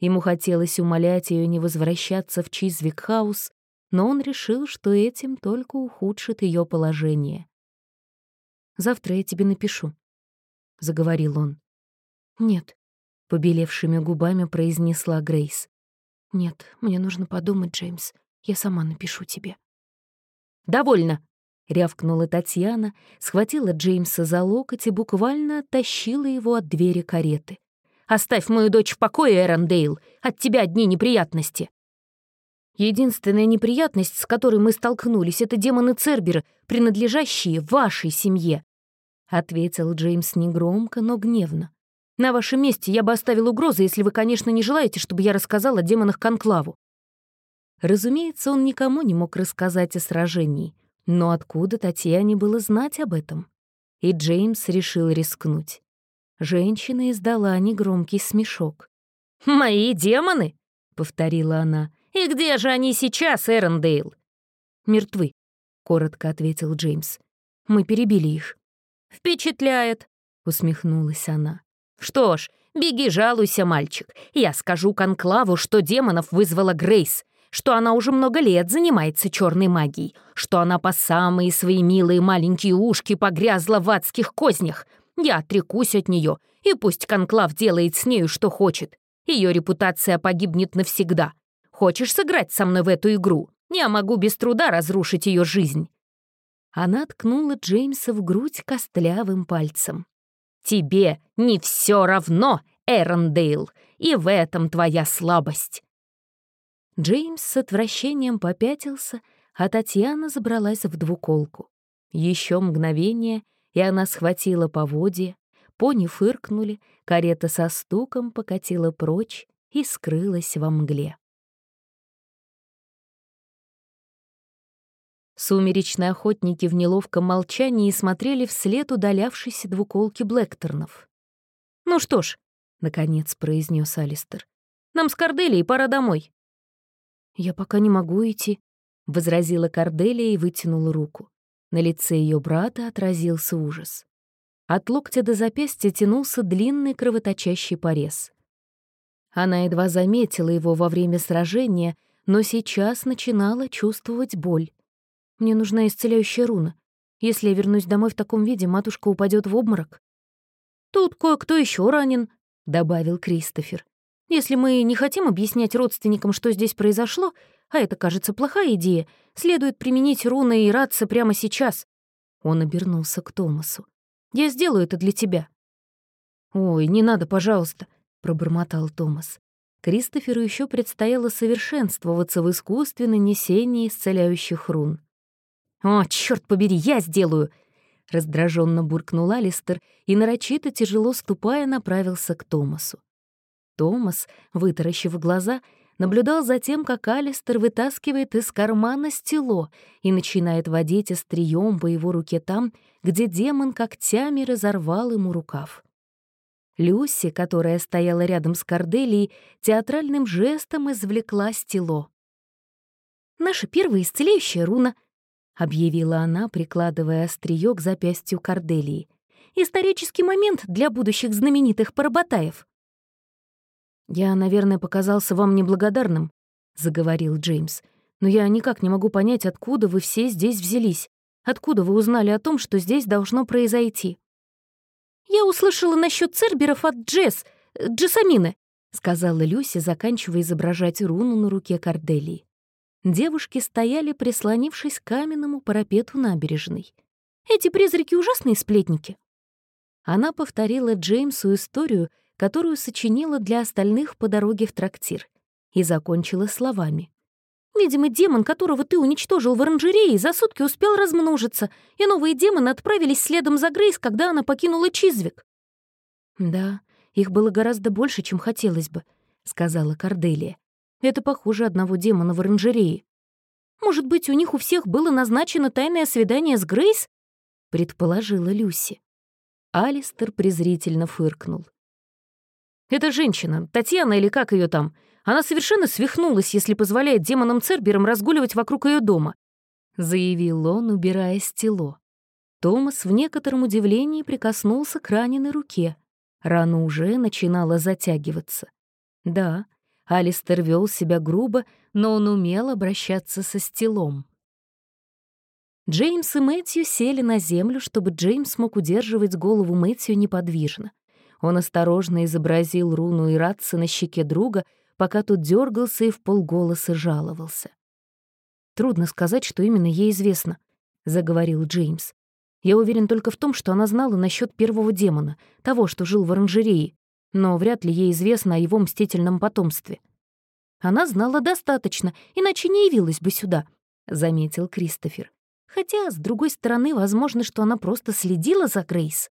Speaker 1: Ему хотелось умолять ее не возвращаться в Чизвик-хаус, но он решил, что этим только ухудшит ее положение. «Завтра я тебе напишу», — заговорил он. «Нет», — побелевшими губами произнесла Грейс. «Нет, мне нужно подумать, Джеймс. Я сама напишу тебе». «Довольно!» — рявкнула Татьяна, схватила Джеймса за локоть и буквально оттащила его от двери кареты. «Оставь мою дочь в покое, Эрондейл! От тебя одни неприятности!» «Единственная неприятность, с которой мы столкнулись, это демоны Цербера, принадлежащие вашей семье», — ответил Джеймс негромко, но гневно. «На вашем месте я бы оставил угрозы, если вы, конечно, не желаете, чтобы я рассказал о демонах Конклаву». Разумеется, он никому не мог рассказать о сражении, но откуда Татьяне было знать об этом? И Джеймс решил рискнуть. Женщина издала негромкий смешок. «Мои демоны?» — повторила она. «И где же они сейчас, Эрондейл?» «Мертвы», — коротко ответил Джеймс. «Мы перебили их». «Впечатляет», — усмехнулась она. «Что ж, беги жалуйся, мальчик. Я скажу Конклаву, что демонов вызвала Грейс что она уже много лет занимается черной магией, что она по самые свои милые маленькие ушки погрязла в адских кознях. Я отрекусь от нее, и пусть Конклав делает с нею, что хочет. Ее репутация погибнет навсегда. Хочешь сыграть со мной в эту игру? Я могу без труда разрушить ее жизнь». Она ткнула Джеймса в грудь костлявым пальцем. «Тебе не все равно, Эрондейл, и в этом твоя слабость. Джеймс с отвращением попятился, а Татьяна забралась в двуколку. Еще мгновение, и она схватила поводья, пони фыркнули, карета со стуком покатила прочь и скрылась во мгле. Сумеречные охотники в неловком молчании смотрели вслед удалявшейся двуколки Блэкторнов. «Ну что ж», — наконец произнес Алистер, — «нам с Корделией пора домой». «Я пока не могу идти», — возразила Корделия и вытянула руку. На лице ее брата отразился ужас. От локтя до запястья тянулся длинный кровоточащий порез. Она едва заметила его во время сражения, но сейчас начинала чувствовать боль. «Мне нужна исцеляющая руна. Если я вернусь домой в таком виде, матушка упадет в обморок». «Тут кое-кто еще ранен», — добавил Кристофер. Если мы не хотим объяснять родственникам, что здесь произошло, а это, кажется, плохая идея, следует применить руны и раться прямо сейчас. Он обернулся к Томасу. «Я сделаю это для тебя». «Ой, не надо, пожалуйста», — пробормотал Томас. Кристоферу еще предстояло совершенствоваться в искусстве нанесения исцеляющих рун. «О, черт побери, я сделаю!» Раздраженно буркнул Алистер и, нарочито тяжело ступая, направился к Томасу. Томас, вытаращив глаза, наблюдал за тем, как Алистер вытаскивает из кармана стело и начинает водить острием по его руке там, где демон когтями разорвал ему рукав. Люси, которая стояла рядом с Корделией, театральным жестом извлекла стело. «Наша первая исцеляющая руна», — объявила она, прикладывая остриё к запястью Корделии. «Исторический момент для будущих знаменитых парабатаев». «Я, наверное, показался вам неблагодарным», — заговорил Джеймс. «Но я никак не могу понять, откуда вы все здесь взялись. Откуда вы узнали о том, что здесь должно произойти?» «Я услышала насчет Церберов от Джесс, Джессамины», — сказала Люси, заканчивая изображать руну на руке Корделии. Девушки стояли, прислонившись к каменному парапету набережной. «Эти призраки — ужасные сплетники!» Она повторила Джеймсу историю, которую сочинила для остальных по дороге в трактир, и закончила словами. «Видимо, демон, которого ты уничтожил в оранжерее, за сутки успел размножиться, и новые демоны отправились следом за Грейс, когда она покинула Чизвик». «Да, их было гораздо больше, чем хотелось бы», — сказала Корделия. «Это похоже одного демона в оранжерее». «Может быть, у них у всех было назначено тайное свидание с Грейс?» — предположила Люси. Алистер презрительно фыркнул. «Эта женщина, Татьяна или как ее там, она совершенно свихнулась, если позволяет демонам-церберам разгуливать вокруг ее дома», — заявил он, убирая стело. Томас в некотором удивлении прикоснулся к раненой руке. Рана уже начинала затягиваться. Да, Алистер вел себя грубо, но он умел обращаться со стелом. Джеймс и Мэтью сели на землю, чтобы Джеймс мог удерживать голову Мэтью неподвижно. Он осторожно изобразил руну Иратца на щеке друга, пока тот дергался и в полголоса жаловался. «Трудно сказать, что именно ей известно», — заговорил Джеймс. Я уверен только в том, что она знала насчет первого демона, того, что жил в оранжерее, но вряд ли ей известно о его мстительном потомстве. Она знала достаточно, иначе не явилась бы сюда, — заметил Кристофер. Хотя, с другой стороны, возможно, что она просто следила за Грейс.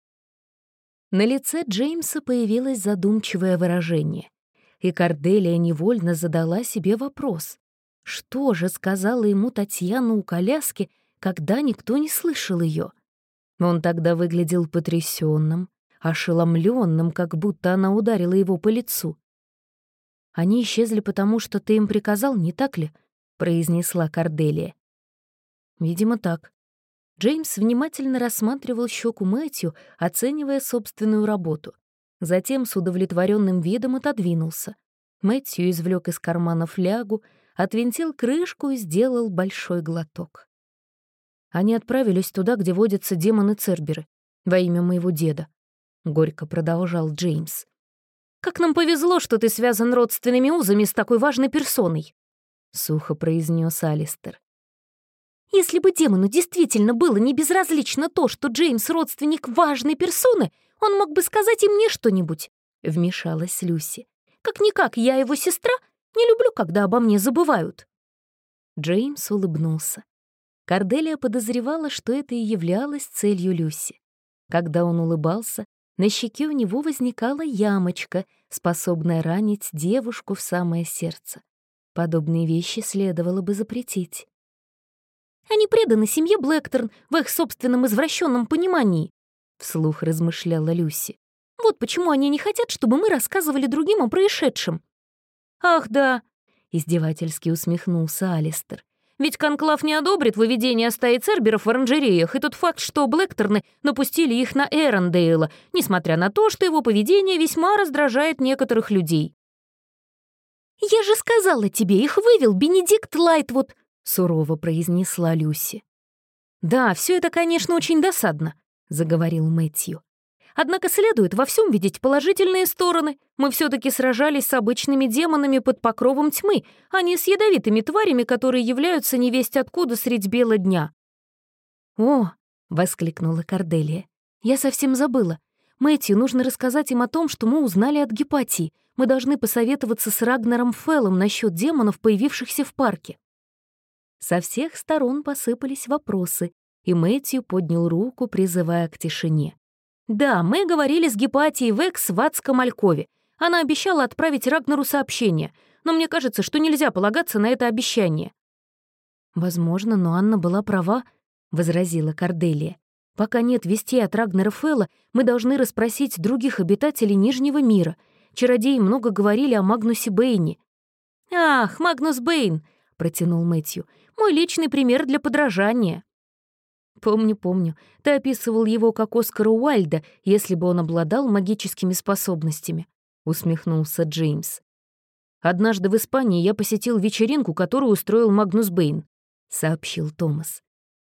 Speaker 1: На лице Джеймса появилось задумчивое выражение, и Корделия невольно задала себе вопрос. Что же сказала ему Татьяна у коляски, когда никто не слышал ее? Он тогда выглядел потрясенным, ошеломленным, как будто она ударила его по лицу. «Они исчезли потому, что ты им приказал, не так ли?» — произнесла Корделия. «Видимо, так». Джеймс внимательно рассматривал щеку Мэтью, оценивая собственную работу. Затем с удовлетворенным видом отодвинулся. Мэтью извлек из кармана флягу, отвинтил крышку и сделал большой глоток. Они отправились туда, где водятся демоны-церберы, во имя моего деда», — горько продолжал Джеймс. «Как нам повезло, что ты связан родственными узами с такой важной персоной», — сухо произнес Алистер. «Если бы демону действительно было не безразлично то, что Джеймс — родственник важной персоны, он мог бы сказать и мне что-нибудь», — вмешалась Люси. «Как-никак, я его сестра, не люблю, когда обо мне забывают». Джеймс улыбнулся. Корделия подозревала, что это и являлось целью Люси. Когда он улыбался, на щеке у него возникала ямочка, способная ранить девушку в самое сердце. Подобные вещи следовало бы запретить. «Они преданы семье Блэкторн в их собственном извращенном понимании», — вслух размышляла Люси. «Вот почему они не хотят, чтобы мы рассказывали другим о происшедшем». «Ах, да», — издевательски усмехнулся Алистер. Ведь Конклав не одобрит выведение стаи церберов в оранжереях и тот факт, что Блэкторны напустили их на Эрондейла, несмотря на то, что его поведение весьма раздражает некоторых людей. «Я же сказала тебе, их вывел Бенедикт Лайтвуд», — сурово произнесла Люси. «Да, все это, конечно, очень досадно», — заговорил Мэтью. Однако следует во всем видеть положительные стороны. Мы все таки сражались с обычными демонами под покровом тьмы, а не с ядовитыми тварями, которые являются невесть откуда средь бела дня. «О!» — воскликнула Корделия. «Я совсем забыла. Мэтью, нужно рассказать им о том, что мы узнали от Гепатии. Мы должны посоветоваться с Рагнером Феллом насчет демонов, появившихся в парке». Со всех сторон посыпались вопросы, и Мэтью поднял руку, призывая к тишине. Да, мы говорили с Гепатией Векс в адском Алькове. Она обещала отправить Рагнару сообщение, но мне кажется, что нельзя полагаться на это обещание. «Возможно, но Анна была права», — возразила Корделия. «Пока нет вестей от Рагнера Фелла, мы должны расспросить других обитателей Нижнего мира. Чародеи много говорили о Магнусе Бэйне». «Ах, Магнус Бэйн!» — протянул Мэтью. «Мой личный пример для подражания». «Помню, помню. Ты описывал его как Оскара Уальда, если бы он обладал магическими способностями», — усмехнулся Джеймс. «Однажды в Испании я посетил вечеринку, которую устроил Магнус Бэйн», — сообщил Томас.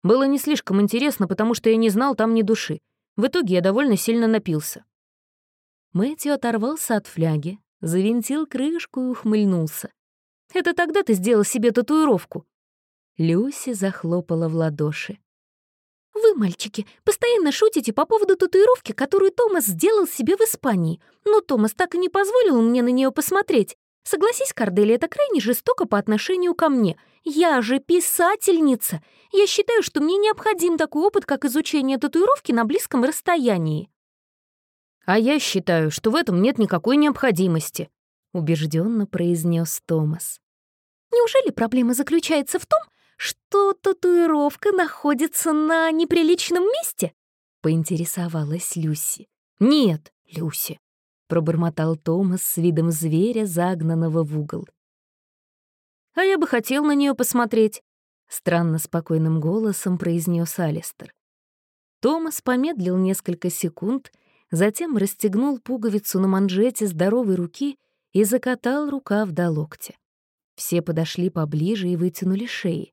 Speaker 1: «Было не слишком интересно, потому что я не знал там ни души. В итоге я довольно сильно напился». Мэтью оторвался от фляги, завинтил крышку и ухмыльнулся. «Это тогда ты сделал себе татуировку?» Люси захлопала в ладоши. «Вы, мальчики, постоянно шутите по поводу татуировки, которую Томас сделал себе в Испании. Но Томас так и не позволил мне на нее посмотреть. Согласись, Кордели, это крайне жестоко по отношению ко мне. Я же писательница. Я считаю, что мне необходим такой опыт, как изучение татуировки на близком расстоянии».
Speaker 2: «А я считаю, что в этом нет никакой необходимости», — убежденно произнес Томас.
Speaker 1: «Неужели проблема заключается в том, что татуировка находится на неприличном месте?» — поинтересовалась Люси.
Speaker 2: «Нет, Люси», — пробормотал Томас с видом зверя, загнанного в угол. «А я бы хотел на нее посмотреть», — странно спокойным голосом произнес Алистер. Томас помедлил несколько секунд, затем расстегнул пуговицу на манжете здоровой руки и закатал рукав до локтя. Все подошли поближе и вытянули шеи.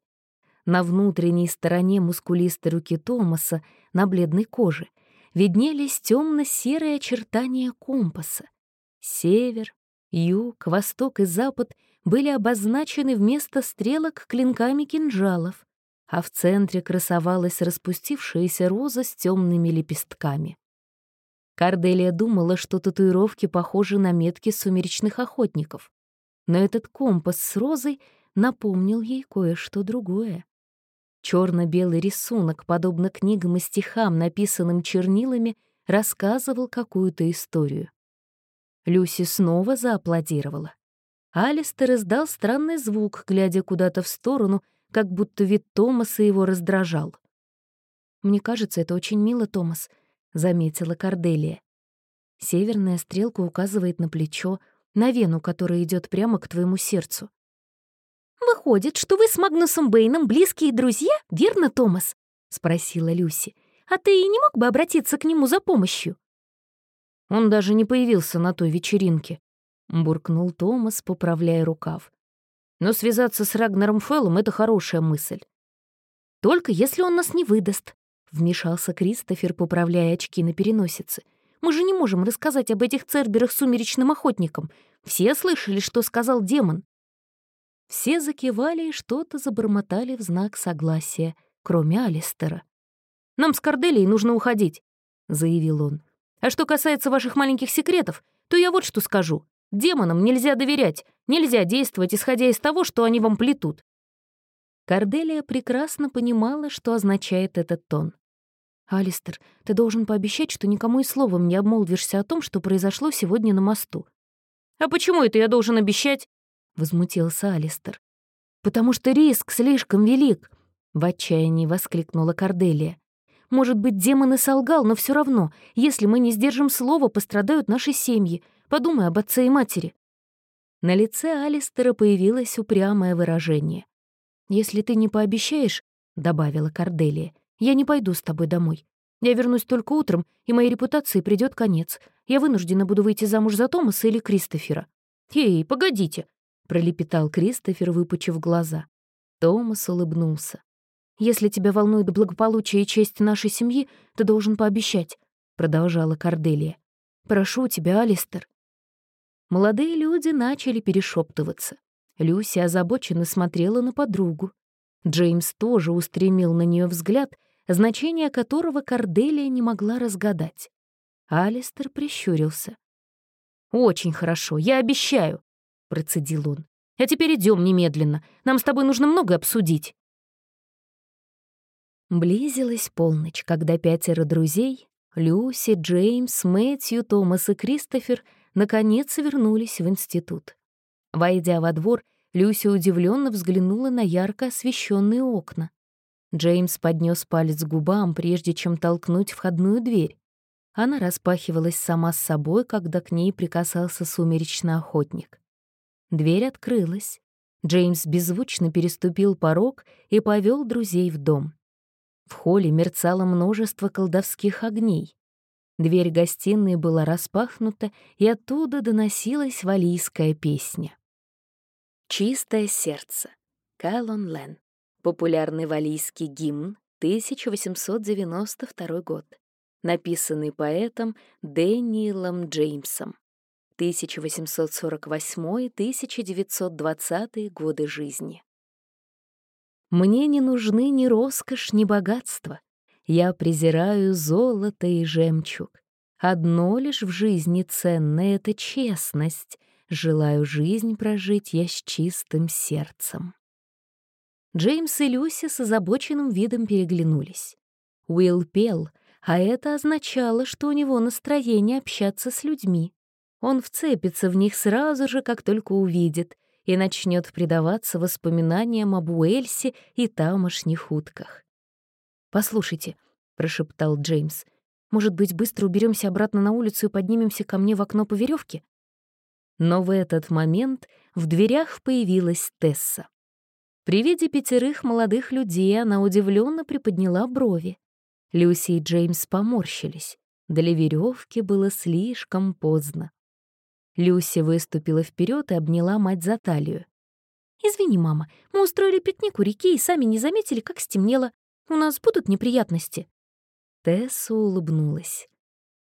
Speaker 2: На внутренней стороне мускулистой руки Томаса, на бледной коже, виднелись темно-серые очертания компаса. Север, юг, восток и запад были обозначены вместо стрелок клинками кинжалов, а в центре красовалась распустившаяся роза с темными лепестками. Карделия думала, что татуировки похожи на метки сумеречных охотников, но этот компас с розой напомнил ей кое-что другое. Черно-белый рисунок, подобно книгам и стихам, написанным чернилами, рассказывал какую-то историю. Люси снова зааплодировала. Алистер издал странный звук, глядя куда-то в сторону, как будто вид Томаса его раздражал.
Speaker 1: «Мне кажется, это очень мило, Томас», — заметила Корделия. Северная стрелка указывает на плечо, на вену, которая идет прямо к твоему сердцу. «Выходит, что вы с Магнусом Бэйном близкие друзья, верно, Томас?» — спросила Люси. «А ты и не мог бы обратиться к нему за помощью?»
Speaker 2: «Он даже не появился на той вечеринке», — буркнул Томас, поправляя рукав. «Но связаться с Рагнером Феллом — это хорошая мысль».
Speaker 1: «Только если он нас не выдаст», — вмешался Кристофер, поправляя очки на переносице. «Мы же не можем рассказать об этих церберах сумеречным охотникам. Все слышали, что сказал демон». Все закивали и что-то забормотали в знак согласия, кроме Алистера.
Speaker 2: «Нам с Корделией нужно уходить», — заявил он. «А что касается ваших маленьких секретов, то я вот что скажу. Демонам нельзя доверять, нельзя действовать, исходя из того, что они вам плетут».
Speaker 1: Корделия прекрасно понимала, что означает этот тон. «Алистер, ты должен пообещать, что никому и словом не обмолвишься о том, что произошло сегодня на мосту».
Speaker 2: «А почему это я должен обещать?»
Speaker 1: Возмутился Алистер. «Потому что риск слишком велик», — в отчаянии воскликнула Корделия. «Может быть, демон и солгал, но все равно, если мы не сдержим слова, пострадают наши семьи. Подумай об отце и матери». На лице Алистера появилось упрямое выражение. «Если ты не пообещаешь», — добавила Корделия, — «я не пойду с тобой домой. Я вернусь только утром, и моей репутации придет конец. Я вынуждена буду выйти замуж за Томаса или Кристофера».
Speaker 2: «Эй, погодите!»
Speaker 1: Пролепетал Кристофер, выпучив глаза. Томас улыбнулся. «Если тебя волнует благополучие и честь нашей семьи, ты должен пообещать», — продолжала Корделия. «Прошу тебя, Алистер». Молодые люди начали перешептываться. Люся озабоченно смотрела на подругу. Джеймс тоже устремил на нее взгляд, значение которого Корделия не могла разгадать. Алистер прищурился.
Speaker 2: «Очень хорошо, я обещаю», процедил он. «А теперь идем немедленно. Нам с тобой нужно много обсудить».
Speaker 1: Близилась полночь, когда пятеро друзей — Люси, Джеймс, Мэтью, Томас и Кристофер — наконец вернулись в институт. Войдя во двор, Люси удивленно взглянула на ярко освещенные окна. Джеймс поднес палец к губам, прежде чем толкнуть входную дверь. Она распахивалась сама с собой, когда к ней прикасался сумеречный охотник. Дверь открылась. Джеймс беззвучно переступил порог и повел друзей в дом. В холле мерцало множество колдовских огней. Дверь гостиной была распахнута, и оттуда доносилась валийская песня. «Чистое сердце» Кэлон Лен. Популярный валийский гимн, 1892 год. Написанный поэтом Дэниелом Джеймсом. 1848-1920 годы жизни. Мне не нужны ни роскошь, ни богатство. Я презираю золото и жемчуг. Одно лишь в жизни ценное — это честность. Желаю жизнь прожить я с чистым сердцем. Джеймс и Люси с озабоченным видом переглянулись. Уилл пел, а это означало, что у него настроение общаться с людьми. Он вцепится в них сразу же, как только увидит, и начнет предаваться воспоминаниям об Уэльсе и тамошних утках. «Послушайте», — прошептал Джеймс, «может быть, быстро уберемся обратно на улицу и поднимемся ко мне в окно по веревке? Но в этот момент в дверях появилась Тесса. При виде пятерых молодых людей она удивленно приподняла брови. Люси и Джеймс поморщились. Для веревки было слишком поздно. Люси выступила вперед и обняла мать за талию. «Извини, мама, мы устроили пикник у реки и сами не заметили, как стемнело. У нас будут неприятности». Тесса улыбнулась.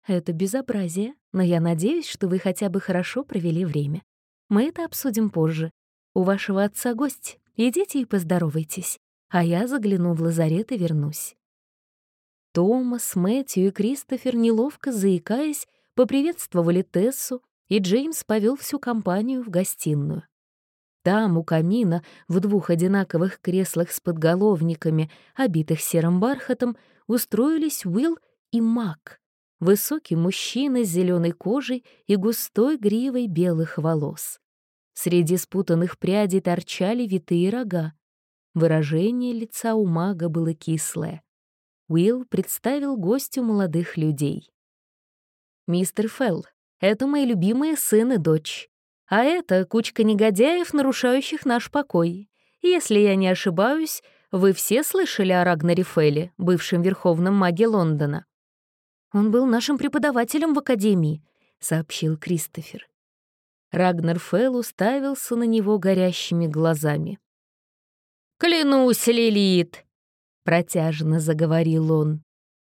Speaker 1: «Это безобразие, но я надеюсь, что вы хотя бы хорошо провели время. Мы это обсудим позже. У вашего отца гость. Идите и поздоровайтесь, а я загляну в лазарет и вернусь». Томас, Мэтью и Кристофер, неловко заикаясь, поприветствовали Тессу, и Джеймс повел всю компанию в гостиную. Там, у камина, в двух одинаковых креслах с подголовниками, обитых серым бархатом, устроились Уилл и Мак, высокий мужчина с зеленой кожей и густой гривой белых волос. Среди спутанных прядей торчали витые рога. Выражение лица у мага было кислое. Уилл представил гостю молодых людей. «Мистер Фелл, это мои любимые сын и дочь. А это кучка негодяев, нарушающих наш покой. Если я не ошибаюсь, вы все слышали о Рагнаре Фелле, бывшем верховном маге Лондона?» «Он был нашим преподавателем в академии», — сообщил Кристофер. Рагнар Фелл уставился на него горящими глазами. «Клянусь, Лилит!» — протяжно заговорил он.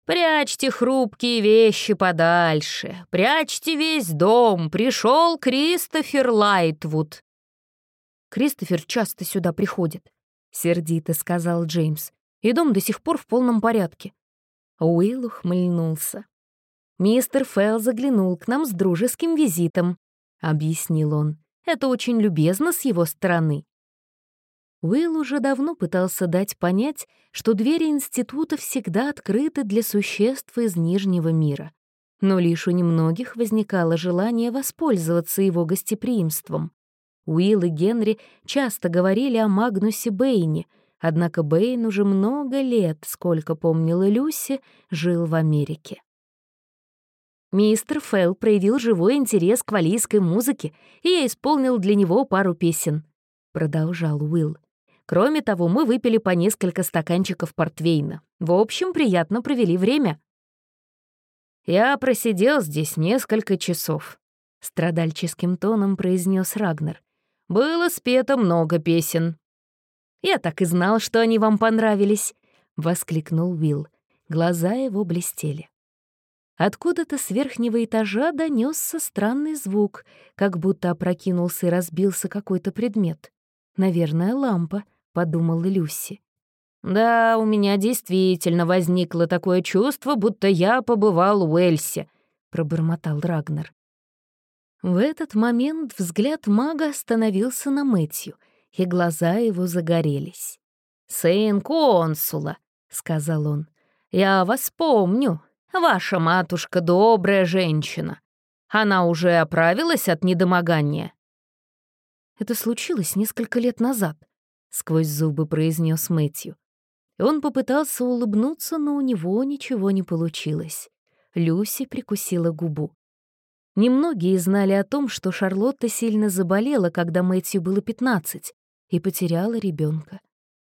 Speaker 1: Прячьте хрупкие вещи подальше, прячьте весь дом, пришел Кристофер Лайтвуд. Кристофер часто сюда приходит, сердито сказал Джеймс, и дом до сих пор в полном порядке. Уилл ухмыльнулся. «Мистер Фелл заглянул к нам с дружеским визитом», — объяснил он. «Это очень любезно с его стороны. Уилл уже давно пытался дать понять, что двери института всегда открыты для существ из Нижнего мира. Но лишь у немногих возникало желание воспользоваться его гостеприимством. Уилл и Генри часто говорили о Магнусе Бэйне, однако Бэйн уже много лет, сколько помнила Люси, жил в Америке. Мистер Фелл проявил живой интерес к валийской музыке, и я исполнил для него пару песен, — продолжал Уилл. Кроме того, мы выпили по несколько стаканчиков портвейна. В общем, приятно провели время. «Я просидел здесь несколько часов», — страдальческим тоном произнес Рагнер. «Было спето много песен». «Я так и знал, что они вам понравились», — воскликнул Уилл. Глаза его блестели. Откуда-то с верхнего этажа донесся странный звук, как будто опрокинулся и разбился какой-то предмет. Наверное, лампа —— подумала Люси. «Да, у меня действительно возникло такое чувство, будто я побывал в Уэльсе», — пробормотал Рагнер. В этот момент взгляд мага остановился на Мэтью, и глаза его загорелись. «Сын консула», — сказал он, — «я вас помню. Ваша матушка добрая женщина. Она уже оправилась от недомогания?» Это случилось несколько лет назад, — сквозь зубы произнес Мэтью. Он попытался улыбнуться, но у него ничего не получилось. Люси прикусила губу. Немногие знали о том, что Шарлотта сильно заболела, когда Мэтью было 15, и потеряла ребенка.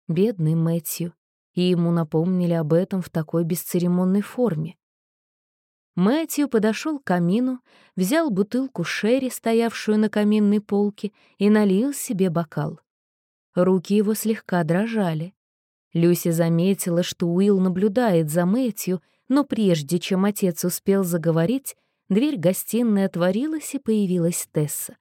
Speaker 1: Бедный Мэтью. И ему напомнили об этом в такой бесцеремонной форме. Мэтью подошел к камину, взял бутылку шерри, стоявшую на каминной полке, и налил себе бокал. Руки его слегка дрожали. Люси заметила, что Уилл наблюдает за Мэтью, но прежде чем отец успел заговорить, дверь гостиной отворилась, и появилась Тесса.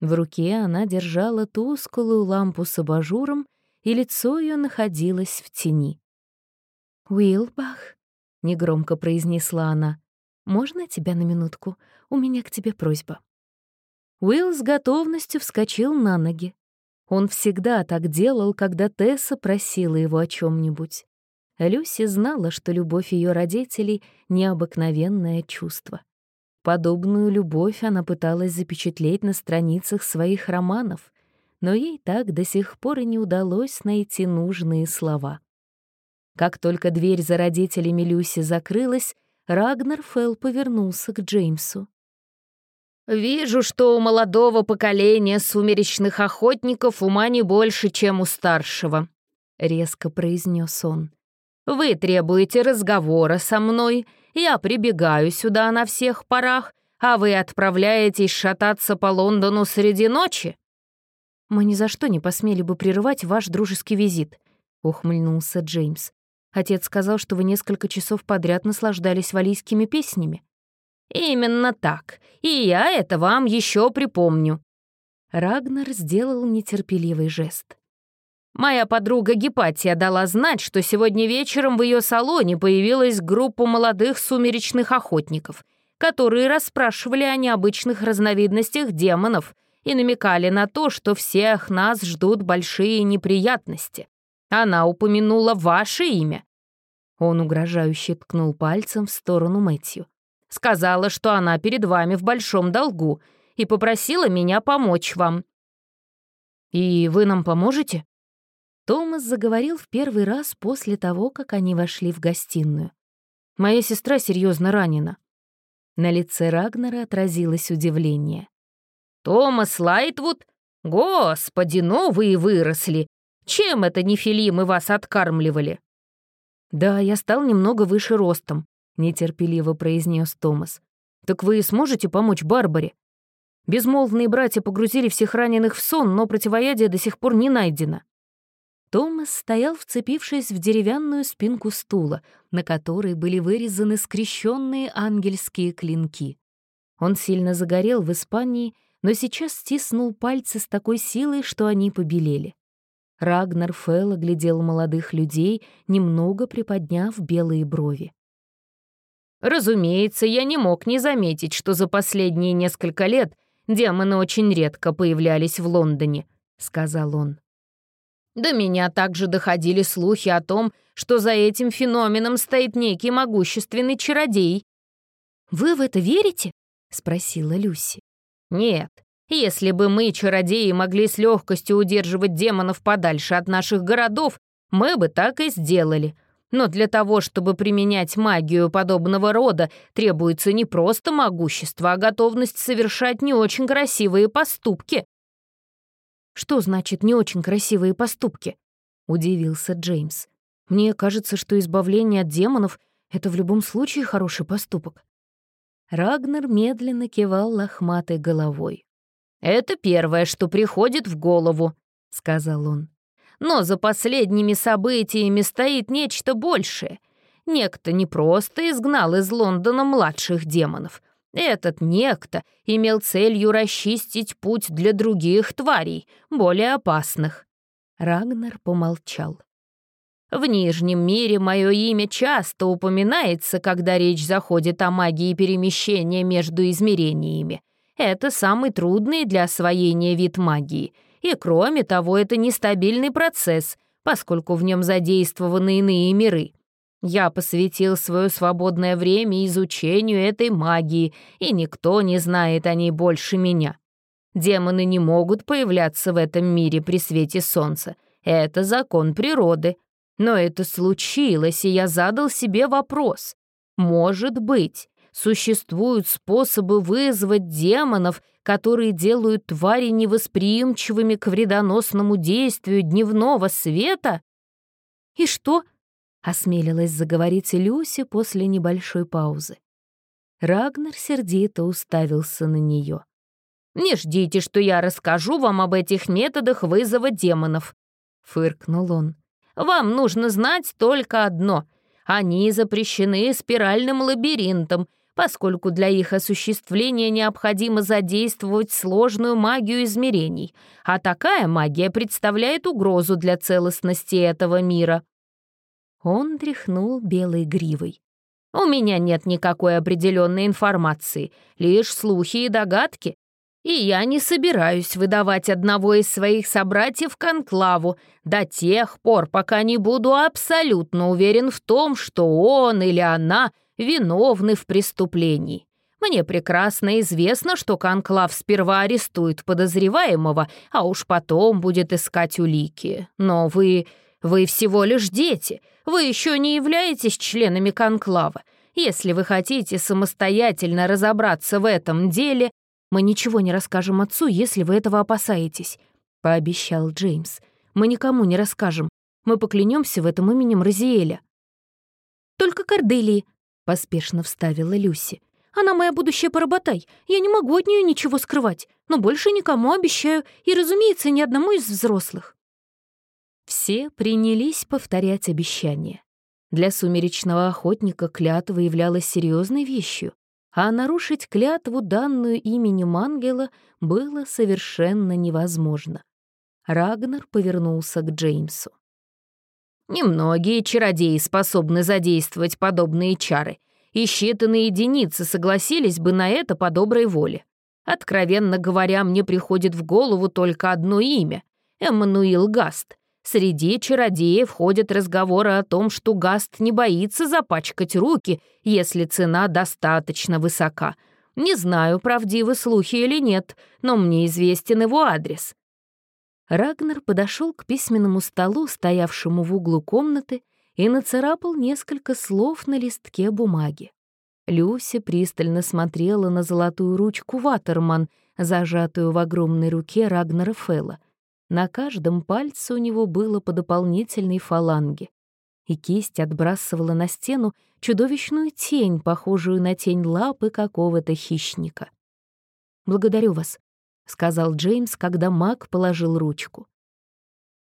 Speaker 1: В руке она держала тусклую лампу с абажуром, и лицо ее находилось в тени. «Уилбах», — негромко произнесла она, — «можно тебя на минутку? У меня к тебе просьба». Уилл с готовностью вскочил на ноги. Он всегда так делал, когда Тесса просила его о чем нибудь Люси знала, что любовь ее родителей — необыкновенное чувство. Подобную любовь она пыталась запечатлеть на страницах своих романов, но ей так до сих пор и не удалось найти нужные слова. Как только дверь за родителями Люси закрылась, Рагнар Фелл повернулся к Джеймсу.
Speaker 2: «Вижу, что у молодого поколения сумеречных охотников ума не больше, чем у старшего», — резко произнес он. «Вы требуете разговора со мной, я прибегаю сюда на всех парах, а вы отправляетесь шататься по Лондону среди ночи?»
Speaker 1: «Мы ни за что не посмели бы прерывать ваш дружеский визит», — ухмыльнулся Джеймс. Отец сказал, что вы несколько часов подряд наслаждались валийскими песнями.
Speaker 2: «Именно так. И я это вам еще припомню».
Speaker 1: Рагнар сделал нетерпеливый жест.
Speaker 2: «Моя подруга Гепатия дала знать, что сегодня вечером в ее салоне появилась группа молодых сумеречных охотников, которые расспрашивали о необычных разновидностях демонов и намекали на то, что всех нас ждут большие неприятности. Она упомянула ваше имя».
Speaker 1: Он угрожающе ткнул пальцем в сторону Мэтью.
Speaker 2: «Сказала, что она перед вами в большом долгу и попросила меня помочь вам».
Speaker 1: «И вы нам поможете?» Томас заговорил в первый раз после того, как они вошли в гостиную. «Моя сестра серьезно ранена». На лице Рагнера отразилось удивление.
Speaker 2: «Томас Лайтвуд? Господи, ну вы и выросли! Чем это нефилимы вас откармливали?»
Speaker 1: «Да, я стал немного выше ростом», — нетерпеливо произнес Томас. «Так вы сможете помочь Барбаре?» Безмолвные братья погрузили всех раненых в сон, но противоядие до сих пор не найдено. Томас стоял, вцепившись в деревянную спинку стула, на которой были вырезаны скрещенные ангельские клинки. Он сильно загорел в Испании, но сейчас стиснул пальцы с такой силой, что они побелели. Рагнар Фелл оглядел молодых людей, немного приподняв белые брови.
Speaker 2: «Разумеется, я не мог не заметить, что за последние несколько лет демоны очень редко появлялись в Лондоне», — сказал он. «До меня также доходили слухи о том, что за этим феноменом стоит некий могущественный чародей».
Speaker 1: «Вы в это верите?» — спросила Люси.
Speaker 2: «Нет, если бы мы, чародеи, могли с легкостью удерживать демонов подальше от наших городов, мы бы так и сделали. Но для того, чтобы применять магию подобного рода, требуется не просто могущество, а готовность совершать не очень красивые поступки.
Speaker 1: «Что значит «не очень красивые поступки»?» — удивился Джеймс. «Мне кажется, что избавление от демонов — это в любом случае хороший поступок». Рагнер медленно кивал лохматой головой.
Speaker 2: «Это первое, что приходит в голову», — сказал он. «Но за последними событиями стоит нечто большее. Некто не просто изгнал из Лондона младших демонов. Этот некто имел целью расчистить путь для других тварей, более опасных».
Speaker 1: Рагнар помолчал.
Speaker 2: В Нижнем мире мое имя часто упоминается, когда речь заходит о магии перемещения между измерениями. Это самый трудный для освоения вид магии. И кроме того, это нестабильный процесс, поскольку в нем задействованы иные миры. Я посвятил свое свободное время изучению этой магии, и никто не знает о ней больше меня. Демоны не могут появляться в этом мире при свете солнца. Это закон природы. Но это случилось, и я задал себе вопрос. Может быть, существуют способы вызвать демонов, которые делают твари невосприимчивыми к вредоносному действию дневного света?
Speaker 1: «И что?» — осмелилась заговорить Люси после небольшой паузы. Рагнар сердито уставился на нее.
Speaker 2: «Не ждите, что я расскажу вам об этих методах вызова демонов», — фыркнул он. «Вам нужно знать только одно. Они запрещены спиральным лабиринтом, поскольку для их осуществления необходимо задействовать сложную магию измерений, а такая магия представляет угрозу для целостности этого мира. Он тряхнул белой гривой. «У меня нет никакой определенной информации, лишь слухи и догадки, и я не собираюсь выдавать одного из своих собратьев Конклаву до тех пор, пока не буду абсолютно уверен в том, что он или она виновны в преступлении. Мне прекрасно известно, что Конклав сперва арестует подозреваемого, а уж потом будет искать улики. Но вы... вы всего лишь дети. Вы еще не являетесь членами Конклава. Если вы хотите самостоятельно разобраться в этом деле, мы ничего не расскажем отцу, если вы этого опасаетесь», — пообещал Джеймс. «Мы никому не расскажем. Мы поклянемся в этом именем Розиэля». «Только Корделии», — поспешно вставила Люси. «Она моя будущая поработай. Я не могу от нее ничего скрывать, но больше никому обещаю, и, разумеется, ни одному из взрослых». Все принялись повторять обещания. Для сумеречного охотника клятва являлась серьезной вещью, а нарушить клятву, данную именем ангела, было совершенно невозможно. Рагнар повернулся к Джеймсу. «Немногие чародеи способны задействовать подобные чары, и считанные единицы согласились бы на это по доброй воле. Откровенно говоря, мне приходит в голову только одно имя — Эммануил Гаст, Среди чародеев ходят разговоры о том, что Гаст не боится запачкать руки, если цена достаточно высока. Не знаю, правдивы слухи или нет, но мне известен его адрес. Рагнер подошел к письменному столу, стоявшему в углу комнаты, и нацарапал несколько слов на листке бумаги. Люся пристально смотрела на золотую ручку Ватерман, зажатую в огромной руке Рагнера Фелла — на каждом пальце у него было по дополнительной фаланге, и кисть отбрасывала на стену чудовищную тень, похожую на тень лапы какого-то хищника. «Благодарю вас», — сказал Джеймс, когда маг положил ручку.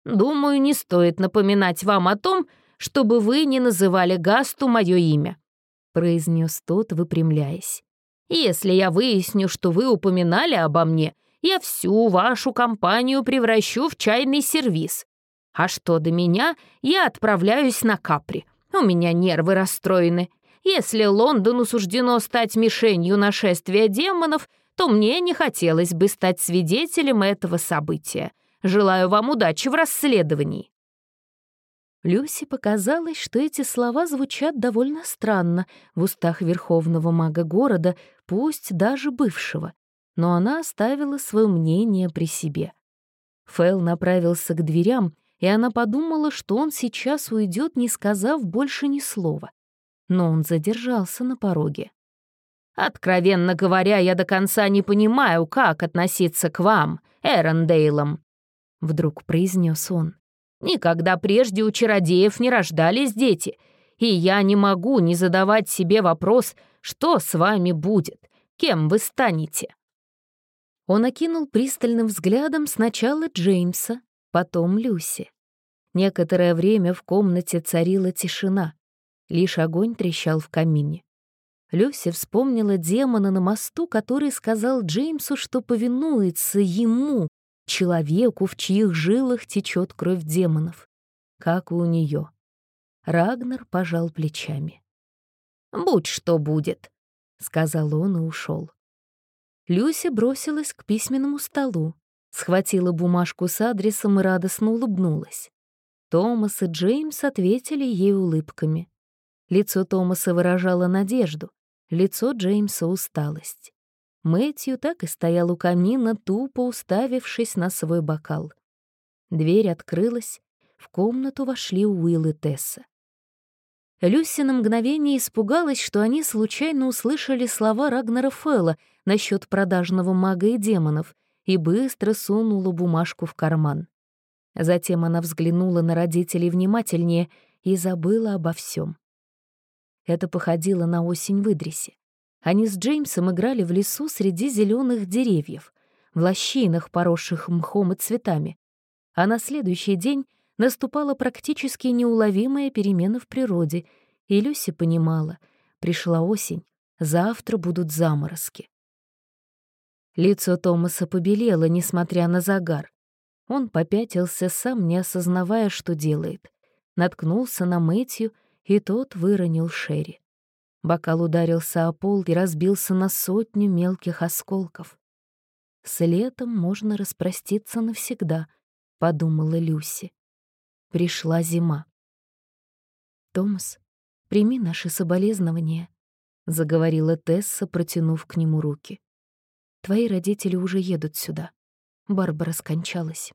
Speaker 2: «Думаю, не стоит напоминать вам о том, чтобы вы не называли Гасту мое имя», — произнес тот, выпрямляясь. «Если я выясню, что вы упоминали обо мне, я всю вашу компанию превращу в чайный сервиз. А что до меня, я отправляюсь на Капри. У меня нервы расстроены. Если Лондону суждено стать мишенью нашествия демонов, то мне не хотелось бы стать свидетелем этого события. Желаю вам удачи в расследовании». Люси показалось, что эти слова звучат довольно странно в устах верховного мага города, пусть даже бывшего но она оставила свое мнение при себе. Фэл направился к дверям, и она подумала, что он сейчас уйдет, не сказав больше ни слова. Но он задержался на пороге. «Откровенно говоря, я до конца не понимаю, как относиться к вам, Эрондейлам», — вдруг произнес он. «Никогда прежде у чародеев не рождались дети, и я не могу не задавать себе вопрос, что с вами будет, кем вы станете». Он окинул пристальным взглядом сначала Джеймса, потом Люси. Некоторое время в комнате царила тишина. Лишь огонь трещал в камине. Люси вспомнила демона на мосту, который сказал Джеймсу, что повинуется ему, человеку, в чьих жилах течет кровь демонов, как и у нее. Рагнар пожал плечами. «Будь что будет», — сказал он и ушел. Люся бросилась к письменному столу, схватила бумажку с адресом и радостно улыбнулась. Томас и Джеймс ответили ей улыбками. Лицо Томаса выражало надежду, лицо Джеймса — усталость. Мэтью так и стоял у камина, тупо уставившись на свой бокал. Дверь открылась, в комнату вошли Уилл и Тесса. Люси на мгновение испугалась, что они случайно услышали слова Рагнера Фэлла насчет продажного мага и демонов, и быстро сунула бумажку в карман. Затем она взглянула на родителей внимательнее и забыла обо всем. Это походило на осень в Идресе. Они с Джеймсом играли в лесу среди зеленых деревьев, в лощинах, поросших мхом и цветами. А на следующий день наступала практически неуловимая перемена в природе, и Люси понимала, пришла осень,
Speaker 1: Завтра будут заморозки. Лицо Томаса побелело, несмотря на загар. Он попятился, сам не осознавая, что делает. Наткнулся на Мэтью, и тот выронил Шерри. Бокал ударился о пол и разбился на сотню мелких осколков. «С летом можно распроститься навсегда», — подумала Люси. Пришла зима. «Томас, прими наши соболезнования», — заговорила Тесса, протянув к нему руки. «Твои родители уже едут сюда. Барбара скончалась».